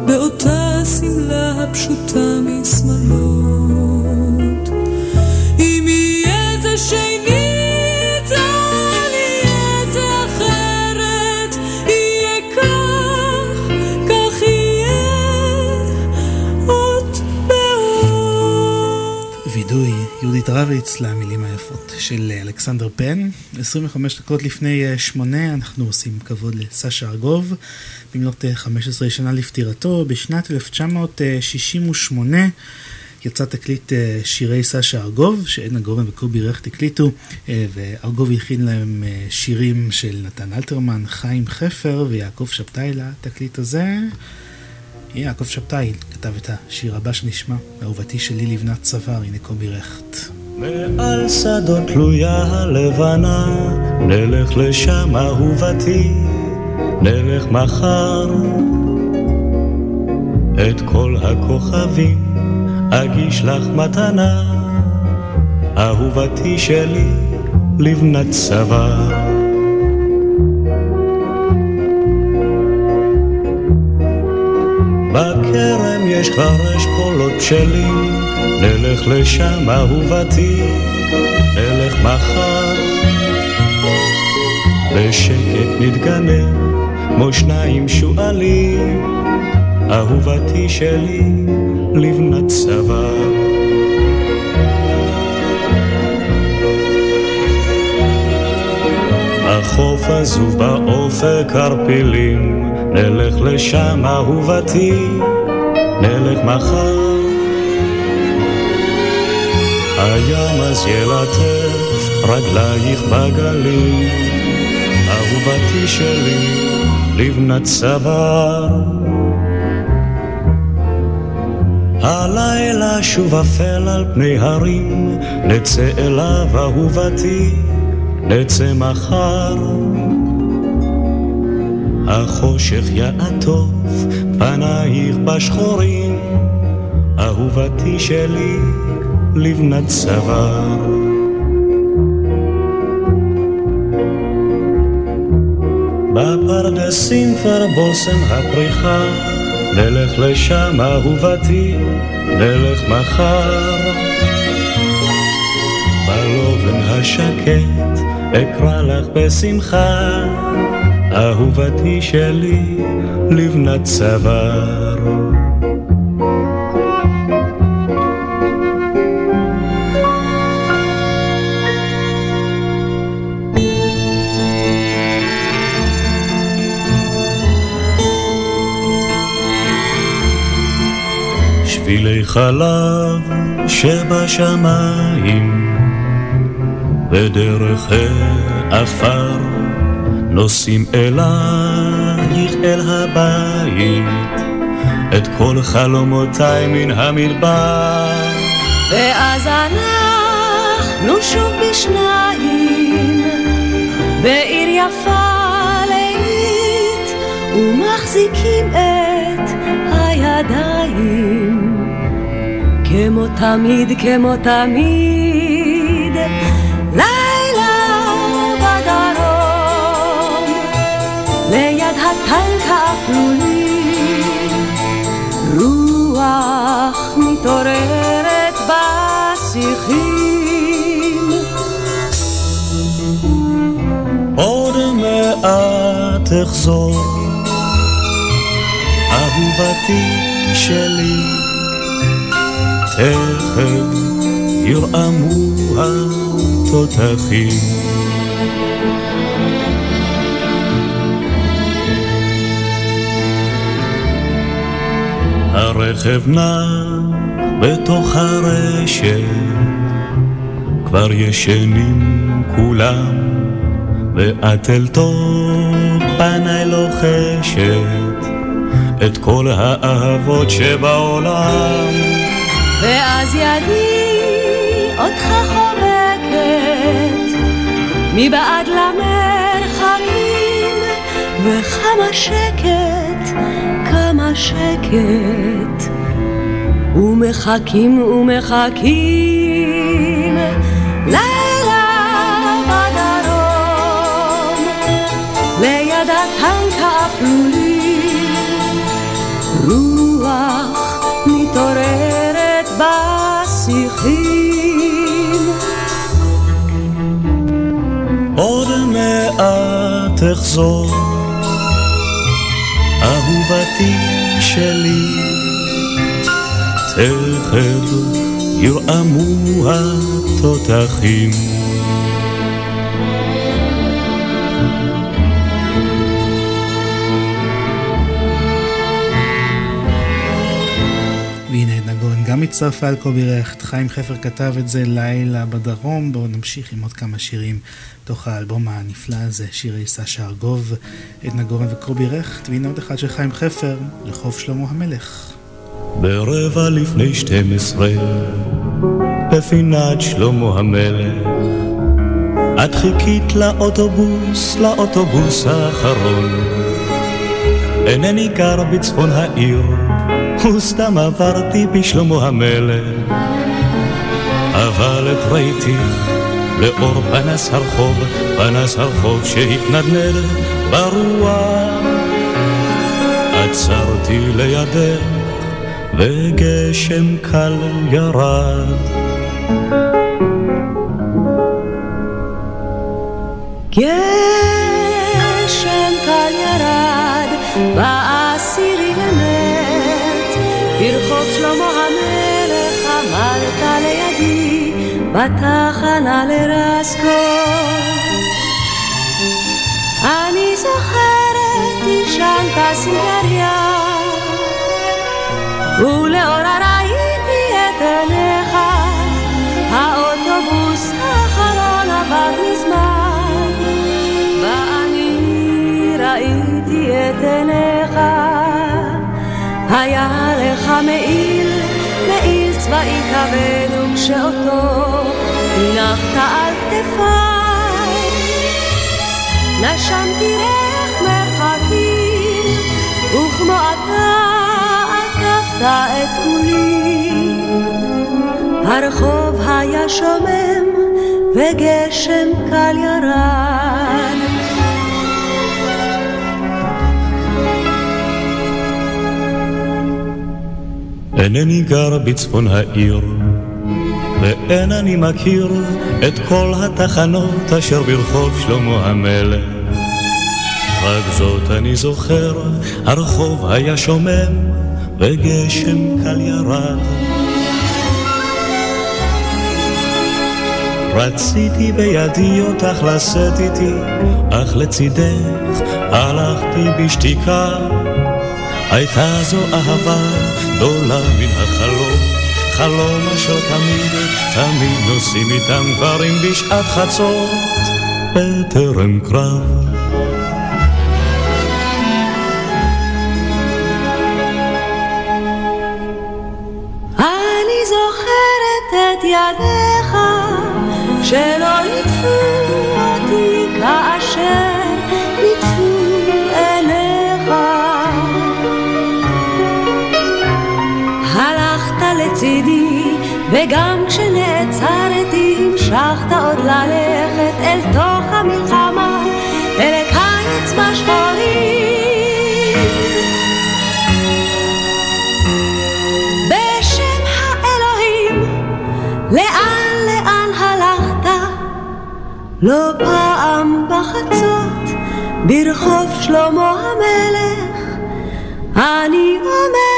S6: באותה שמלה הפשוטה משמאלות
S1: רביץ למילים היפות של אלכסנדר פן. 25 דקות לפני אה, שמונה אנחנו עושים כבוד לסשה ארגוב במלאת אה, 15 שנה לפטירתו. בשנת 1968 יצא תקליט אה, שירי סשה ארגוב, שעדנה גורן וקובי רכט הקליטו, אה, וארגוב הכין להם אה, שירים של נתן אלתרמן, חיים חפר ויעקב שבתאי לתקליט הזה. יעקב שבתאי כתב את השיר הבא שנשמע, אהובתי שלי לבנת צוואר, הנה קובי רכט.
S9: מעל שדות תלויה הלבנה, נלך לשם אהובתי, נלך מחר. את כל הכוכבים אגיש לך מתנה, אהובתי שלי לבנת צוואר. בכרם יש כבר אשכולות בשלים, נלך לשם אהובתי, נלך מחר. בשקט נתגנב, כמו שניים שועלים, אהובתי שלי, לבנת צבא. החוף עזוב באופק ערפילים, נלך לשם אהובתי, נלך מחר. הים אז ילטף רגלייך בגלים, אהובתי שלי, לבנת צוואר. הלילה שוב אפל על פני הרים, נצא אליו אהובתי, נצא מחר. החושך יעטוף פנייך בשחורים, אהובתי שלי, לבנת צוואר. בפרדסים כבר בושם הפריחה, נלך לשם אהובתי, נלך מחר. בלובן השקט אקרא לך בשמחה, אהובתי שלי, לבנת צוואר. שבילי חלב שבשמיים בדרך עפר נוסעים אלייך אל הבית את כל חלומותיי מן המדבר.
S3: ואז אנחנו שוב בשניים בעיר יפה לילית ומחזיקים את הידיים. כמו תמיד, כמו תמיד ליד הטנק האפלולי רוח מתעוררת בשיחים.
S9: עוד מעט אחזור. אהובתי שלי. תכף ירעמו התותחים הרכב נע בתוך הרשת, כבר ישנים כולם, ואת אל תוך פניי לוחשת. את כל האהבות שבעולם.
S3: ואז ידי אותך חובקת מבעד למרחקים וכמה שקט, שקט ומחכים ומחכים לילה בדרום ליד הטנק האפלולי רוח מתעוררת בשיחים.
S9: עוד מעט אחזור, אהובתי שלי, תכף ירעמו התותחים.
S1: גם הצטרפה על קובי רכט, חיים חפר כתב את זה לילה בדרום, בואו נמשיך עם עוד כמה שירים מתוך האלבום הנפלא הזה, שירי סשה ארגוב, עדנה גורן וקובי רכט, והנה עוד אחד של חיים חפר, לחוף שלמה המלך.
S9: ברבע לפני 12, בפינת שלמה המלך, את חיכית לאוטובוס, לאוטובוס האחרון. אינני גר בצפון העיר, וסתם עברתי בשלמה המלך. אבל את ראיתיך לאור פנס הרחוב, פנס הרחוב שהתנדנד ברוח. עצרתי לידך, וגשם קל ירד.
S3: גשם קל ירד בתחנה לרסקו. אני זוכרת עישנת סיגריה. ולאורה ראיתי את עיניך. האוטובוס האחרון עבר מזמן. ואני ראיתי את עיניך. היה לך מעיל, מעיל צבאי כבד וכשאותו הנחת על כתפיי נשמתי ריח מרחקים, וכמו אתה עקפת את כולי. הרחוב היה שומם, וגשם קל ירד.
S9: אינני גר בצפון העיר, ואין אני מכיר את כל התחנות אשר ברחוב שלמה המלך. רק זאת אני זוכר, הרחוב היה שומם, וגשם קל ירד. רציתי בידי אותך לשאת איתי, אך לצידך הלכתי בשתיקה. הייתה זו אהבה גדולה מן החלום, חלום אשר תמיד, תמיד נוסעים איתם גברים בשעת חצות, בטרם קרב.
S3: אני זוכרת את ידיך שלא ליטפו אותי כאשר וגם כשנעצרתי המשכת עוד ללכת אל תוך המלחמה אל קיץ בשחורים. בשם האלוהים, לאן לאן הלכת? לא פעם בחצות, ברחוב שלמה המלך, אני עומדת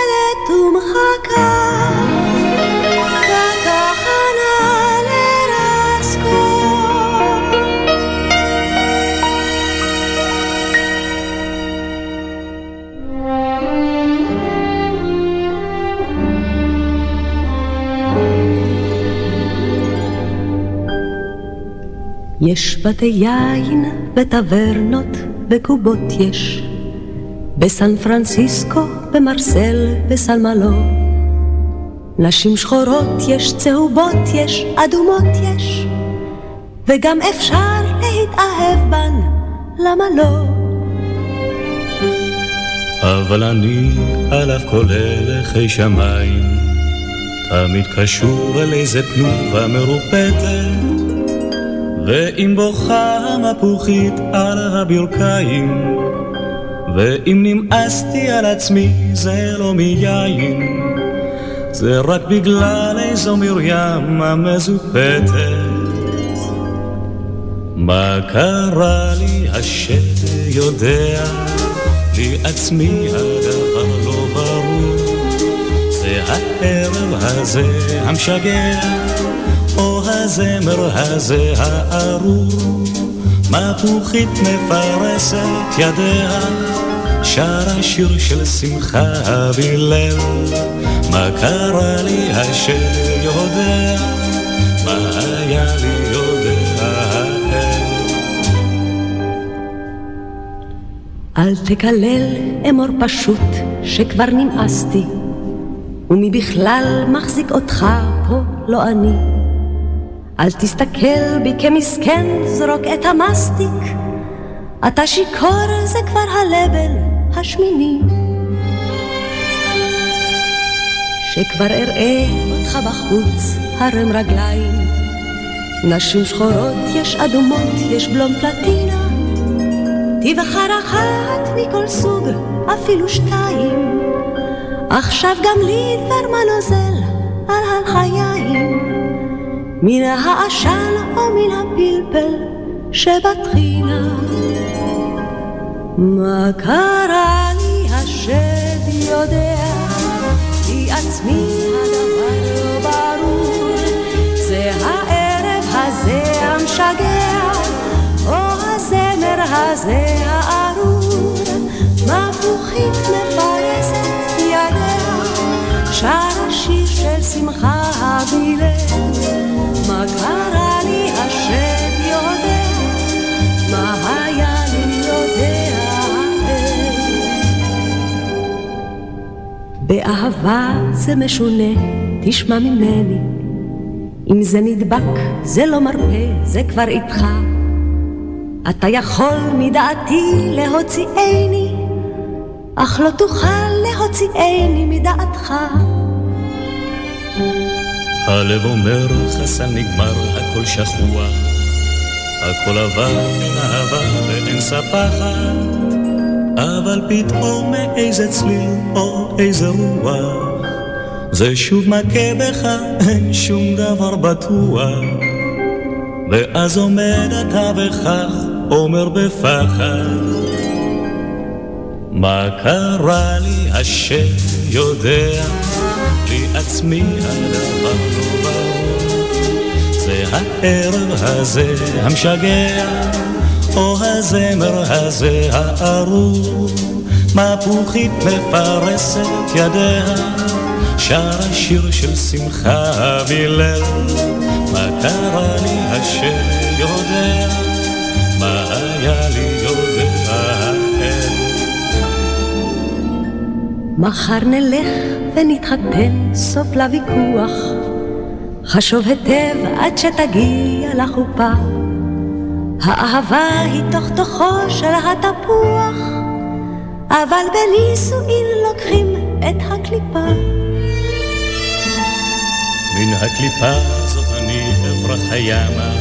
S3: יש בתי יין וטברנות וקובות יש, בסן פרנסיסקו, במרסל, בסלמלו. נשים שחורות יש, צהובות יש, אדומות יש, וגם אפשר להתאהב בן, למה לא?
S9: אבל אני על אף כל הלכי שמיים, תמיד קשור אל איזה תנובה מרופטת. ואם בוכה המפוחית על הברכיים, ואם נמאסתי על עצמי זה לא מיין, זה רק בגלל איזו מרים המזופתת. מה קרה לי השד יודע, לי עצמי הדבר לא ברור, זה הערב הזה המשגע. הזמר הזה הארור, מפוחית מפרסת ידיה, שרה שיר של שמחה בליל. מה קרה לי השם יודע, מה היה לי יודע.
S3: אל תקלל אמור פשוט שכבר נמאסתי, ומי בכלל מחזיק אותך פה לא אני. אל תסתכל בי כמסכן, זרוק את המסטיק. אתה שיכור, זה כבר הלבל השמיני. שכבר אראה אותך בחוץ, הרם רגליים. נשים שחורות, יש אדומות, יש בלום פלטינה. תבחר אחת מכל סוג, אפילו שתיים. עכשיו גם לי דבר מה נוזל על הלחיים. מן העשן או מן הפלפל שבטחינה. מה קרה לי השד יודע, כי עצמי הדבר לא ברור. זה הערב הזה המשגע, או הזמר הזה הארור. מפוחית מפרסת ידיה, שרה שיר של שמחה באהבה זה משונה, תשמע ממני. אם זה נדבק, זה לא מרפה, זה כבר איתך. אתה יכול מדעתי להוציאני, אך לא תוכל להוציאני מדעתך.
S9: הלב אומר חסן נגמר, הכל שכוח, הכל עבר מן העבר ואין ספחת, אבל פתאום מאיזה צליל או איזה רוח, זה שוב מכה בך, אין שום דבר בטוח. ואז עומד אתה וכך אומר בפחד, מה קרה לי השם יודע, לי עצמי הדבר לא ברור. זה הערב הזה המשגע, או הזמר הזה הארור. מפוחית מפרסת ידיה, שרה שיר של שמחה והלל. מה קרה לי השם יודע, מה היה לי יודע
S3: מחר נלך ונתחתן, סוף לוויכוח. חשוב היטב עד שתגיע לחופה. האהבה היא תוך תוכו של התפוח, אבל בנישואין לוקחים את הקליפה.
S9: מן הקליפה הזאת אני אברח הימה,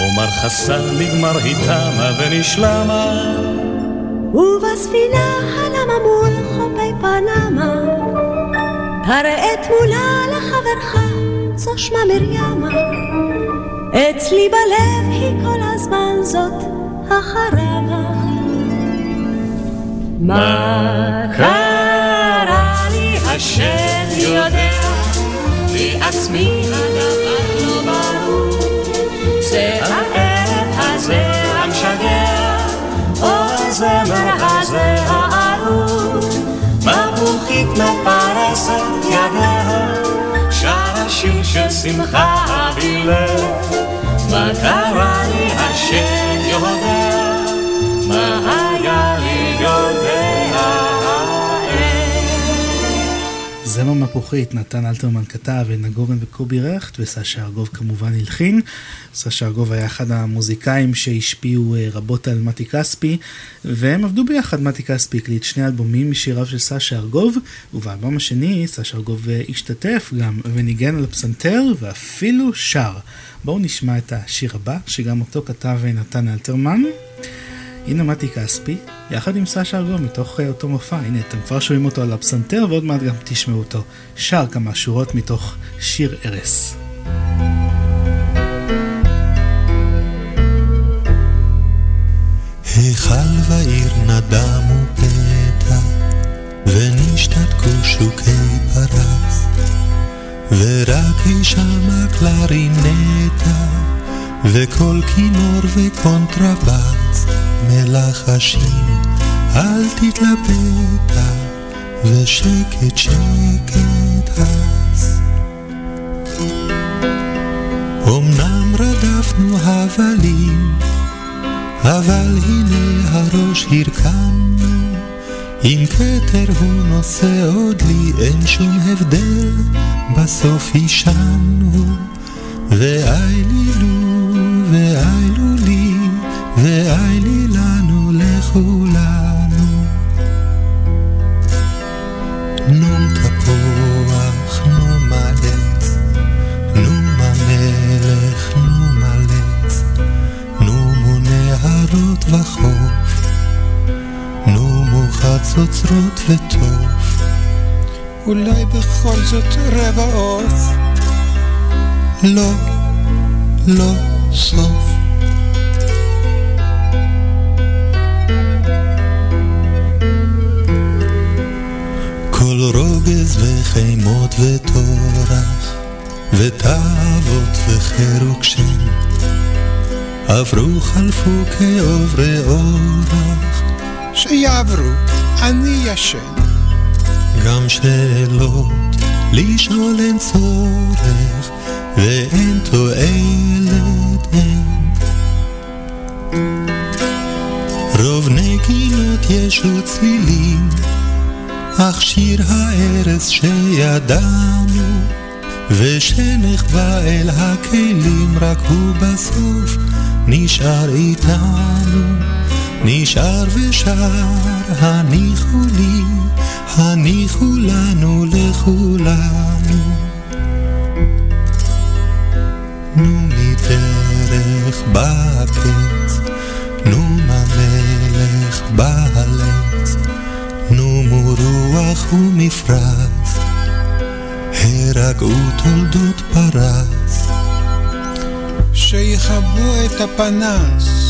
S9: אומר חסן נגמר היא תמה ונשלמה.
S3: ובספינה הנמה מול חופי פנמה, תראה תמונה לחברך, זו שמה מרימה. אצלי בלב היא כל הזמן זאת החרמה. מה קרה לי השם יודע, לי עצמי
S9: מפוחית מפרסת ידיה, שרה שיר של שמחה והלל. מה קרה לי השם יודע,
S1: זמר מפוחית, נתן אלתרמן כתב, ונגורן וקובי רכט, וסשה ארגוב כמובן הלחין. סשה ארגוב היה אחד המוזיקאים שהשפיעו אה, רבות על מתי כספי, והם עבדו ביחד, מתי כספי הקליט שני אלבומים משיריו של סשה ארגוב, ובאלבום השני סשה ארגוב אה, השתתף גם וניגן על הפסנתר, ואפילו שר. בואו נשמע את השיר הבא, שגם אותו כתב אה, נתן אלתרמן. הנה מתי כספי, יחד עם סשה ארגוב מתוך אה, אותו מופע, הנה אתם כבר שומעים אותו על הפסנתר ועוד מעט גם תשמעו אותו. שר כמה שורות מתוך שיר ארס.
S17: היכל ועיר נדמו פתע, ונשתתקו שוקי פרס, ורק היא שמה קלרינטה, וכל כינור וקונטרבס, מלחשים, אל תתלבטה, ושקט שקט הס. אמנם רדפנו הבלים, אבל הנה הראש הרכמנו, אם כתר הוא נושא עוד לי, אין שום הבדל, בסוף הישנו, ואי לי לו, ואי לו לי, ואי לי לנו לכולנו. נום תפוח, נום עץ, נום המלך, נום עץ, נומו נהרות וחוף, חצוצרות וטוף.
S34: אולי בכל זאת רבע עוף.
S17: לא, לא סוף. רוגז וחימות וטורח, ותאוות וחירוק שם, עברו חלפו כעוברי אורח,
S34: שיעברו, אני ישן.
S17: גם שאלות לשאול אין צורך, ואין תועלת אין. רוב נגינות יש וצלילים, אך שיר הארץ שידענו, ושנחבא אל הכלים רק הוא בסוף
S34: נשאר איתנו, נשאר ושר, הניחו לי, הניחו לנו לכולנו. נו מדרך בקץ, נו מהמלך בהלץ, נו מרוח ומפרץ, הרגעו תולדות פרס.
S17: שיכבו את הפנס.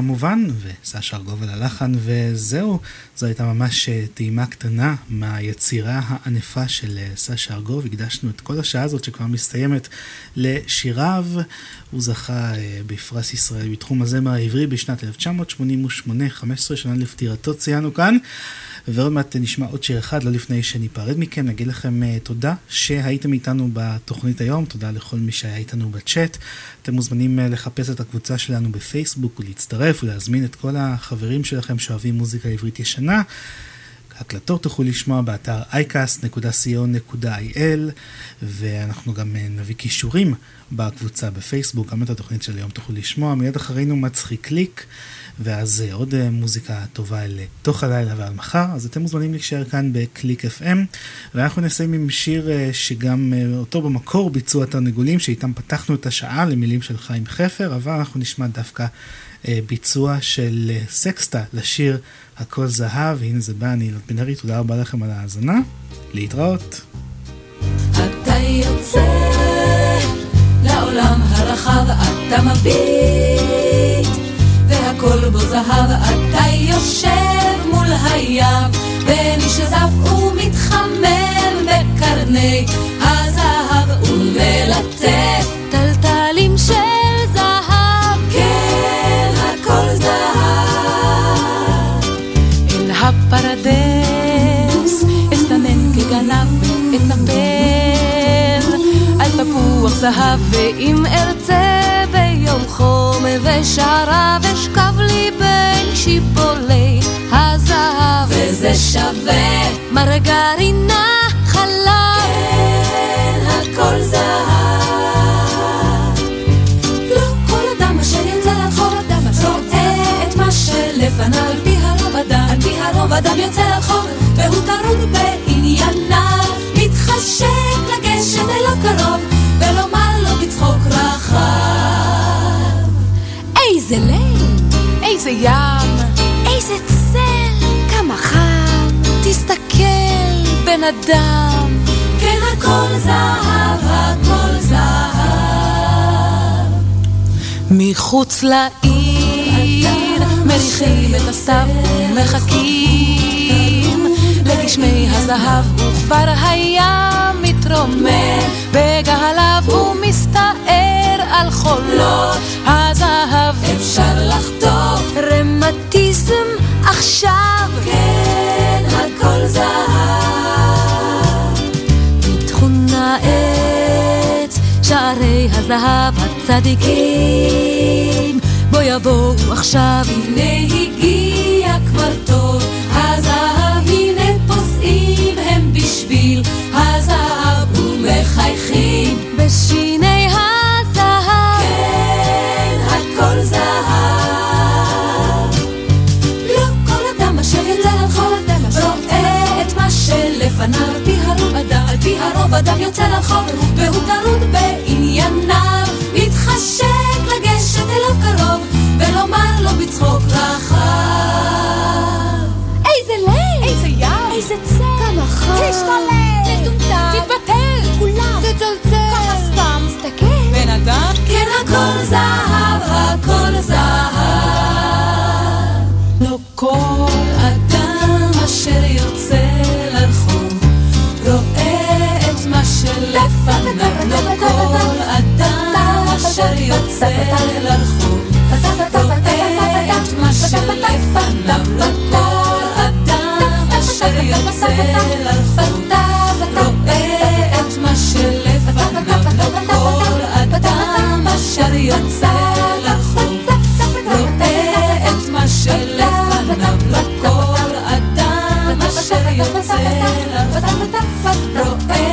S1: כמובן, וסשה ארגוב על הלחן, וזהו, זו הייתה ממש אה, טעימה קטנה מהיצירה הענפה של אה, סשה ארגוב, הקדשנו את כל השעה הזאת שכבר מסתיימת לשיריו, הוא זכה אה, בפרס ישראל בתחום הזמר העברי בשנת 1988, 15 שנה לפטירתו ציינו כאן. ועוד מעט נשמע עוד שיר אחד, לא לפני שניפרד מכם, נגיד לכם uh, תודה שהייתם איתנו בתוכנית היום, תודה לכל מי שהיה איתנו בצ'אט. אתם מוזמנים uh, לחפש את הקבוצה שלנו בפייסבוק ולהצטרף ולהזמין את כל החברים שלכם שאוהבים מוזיקה עברית ישנה. הקלטות תוכלו לשמוע באתר iCast.co.il ואנחנו גם אה, נביא קישורים בקבוצה בפייסבוק, גם את התוכנית של היום תוכלו לשמוע. מיד אחרינו מצחיק קליק, ואז אה, עוד אה, מוזיקה טובה אל תוך הלילה ועל מחר, אז אתם מוזמנים להישאר כאן בקליק FM, ואנחנו נסיים עם שיר שגם אותו במקור ביצעו התרנגולים, שאיתם פתחנו את השעה למילים של חיים חפר, אבל אנחנו נשמע דווקא ביצוע של סקסטה לשיר הכל זהב, והנה זה בא, אני אילת בן ארי, תודה רבה לכם על ההאזנה, להתראות.
S8: אתה יוצא לעולם הרחב
S2: אתה מביט, והכל בו זהב, אתה יושב מול הים, ונשזף ומתחמם בקרני הזהב ומלטף
S14: טלטלים של זהב,
S2: כן, הכל זהב.
S14: אל הפרדס אסתנן כגנב אטפל על תפוח זהב ואם ארצה ביום חום ושערה אשכב לי בין שיפולי הזהב
S2: וזה שווה
S14: מרגרינה חלב
S2: כן, הכל זהב. לא כל אדם אשר יוצא לרחוב רואה את מה שלפניו. על פי הרוב אדם, על פי הרוב אדם יוצא לרחוב, והוא טרוד בענייניו. מתחשק לגשת אליו קרוב, ולומר לו בצחוק רחב.
S14: איזה ליל, איזה ים, איזה צל, כמה חם, תסתכל בן אדם.
S2: כן, הכל זהב, הכל זהב.
S14: מחוץ לעיר מריחים את הסתיו ומחכים לגשמי הזהב וכבר הים מתרומם. בגהליו ומסתער על חולות הזהב
S2: אפשר לחטוף
S14: רמטיזם עכשיו.
S2: כן הכל זהב.
S14: נא את שערי הזהב הצדיקים. בוא יבואו עכשיו.
S2: הנה הגיע כבר תור הזהב הנה פוסעים הם בשביל. הזהב ומחייכים
S14: בשיני
S2: שלפניו על פי הרוב אדם על פי הרוב אדם יוצא לרחוב והוא טרוד בענייניו מתחשק לגשת אליו קרוב ולומר לו בצחוק רחב
S14: איזה ליל!
S2: איזה ים!
S14: איזה צל!
S2: כמה חם!
S14: תשתולל!
S2: תטומטם!
S14: תתבטל!
S2: כולם!
S14: תצלצל!
S2: ככה סתם!
S14: תסתכל!
S2: בן אדם? כן הכל זהב, הכל זהב לרחוב רואה את מה שלפניו לא כל אדם אשר יוצא לרחוב רואה את מה שלפניו לא כל אדם אשר יוצא לרחוב רואה את מה שלפניו לא כל אדם אשר יוצא לרחוב רואה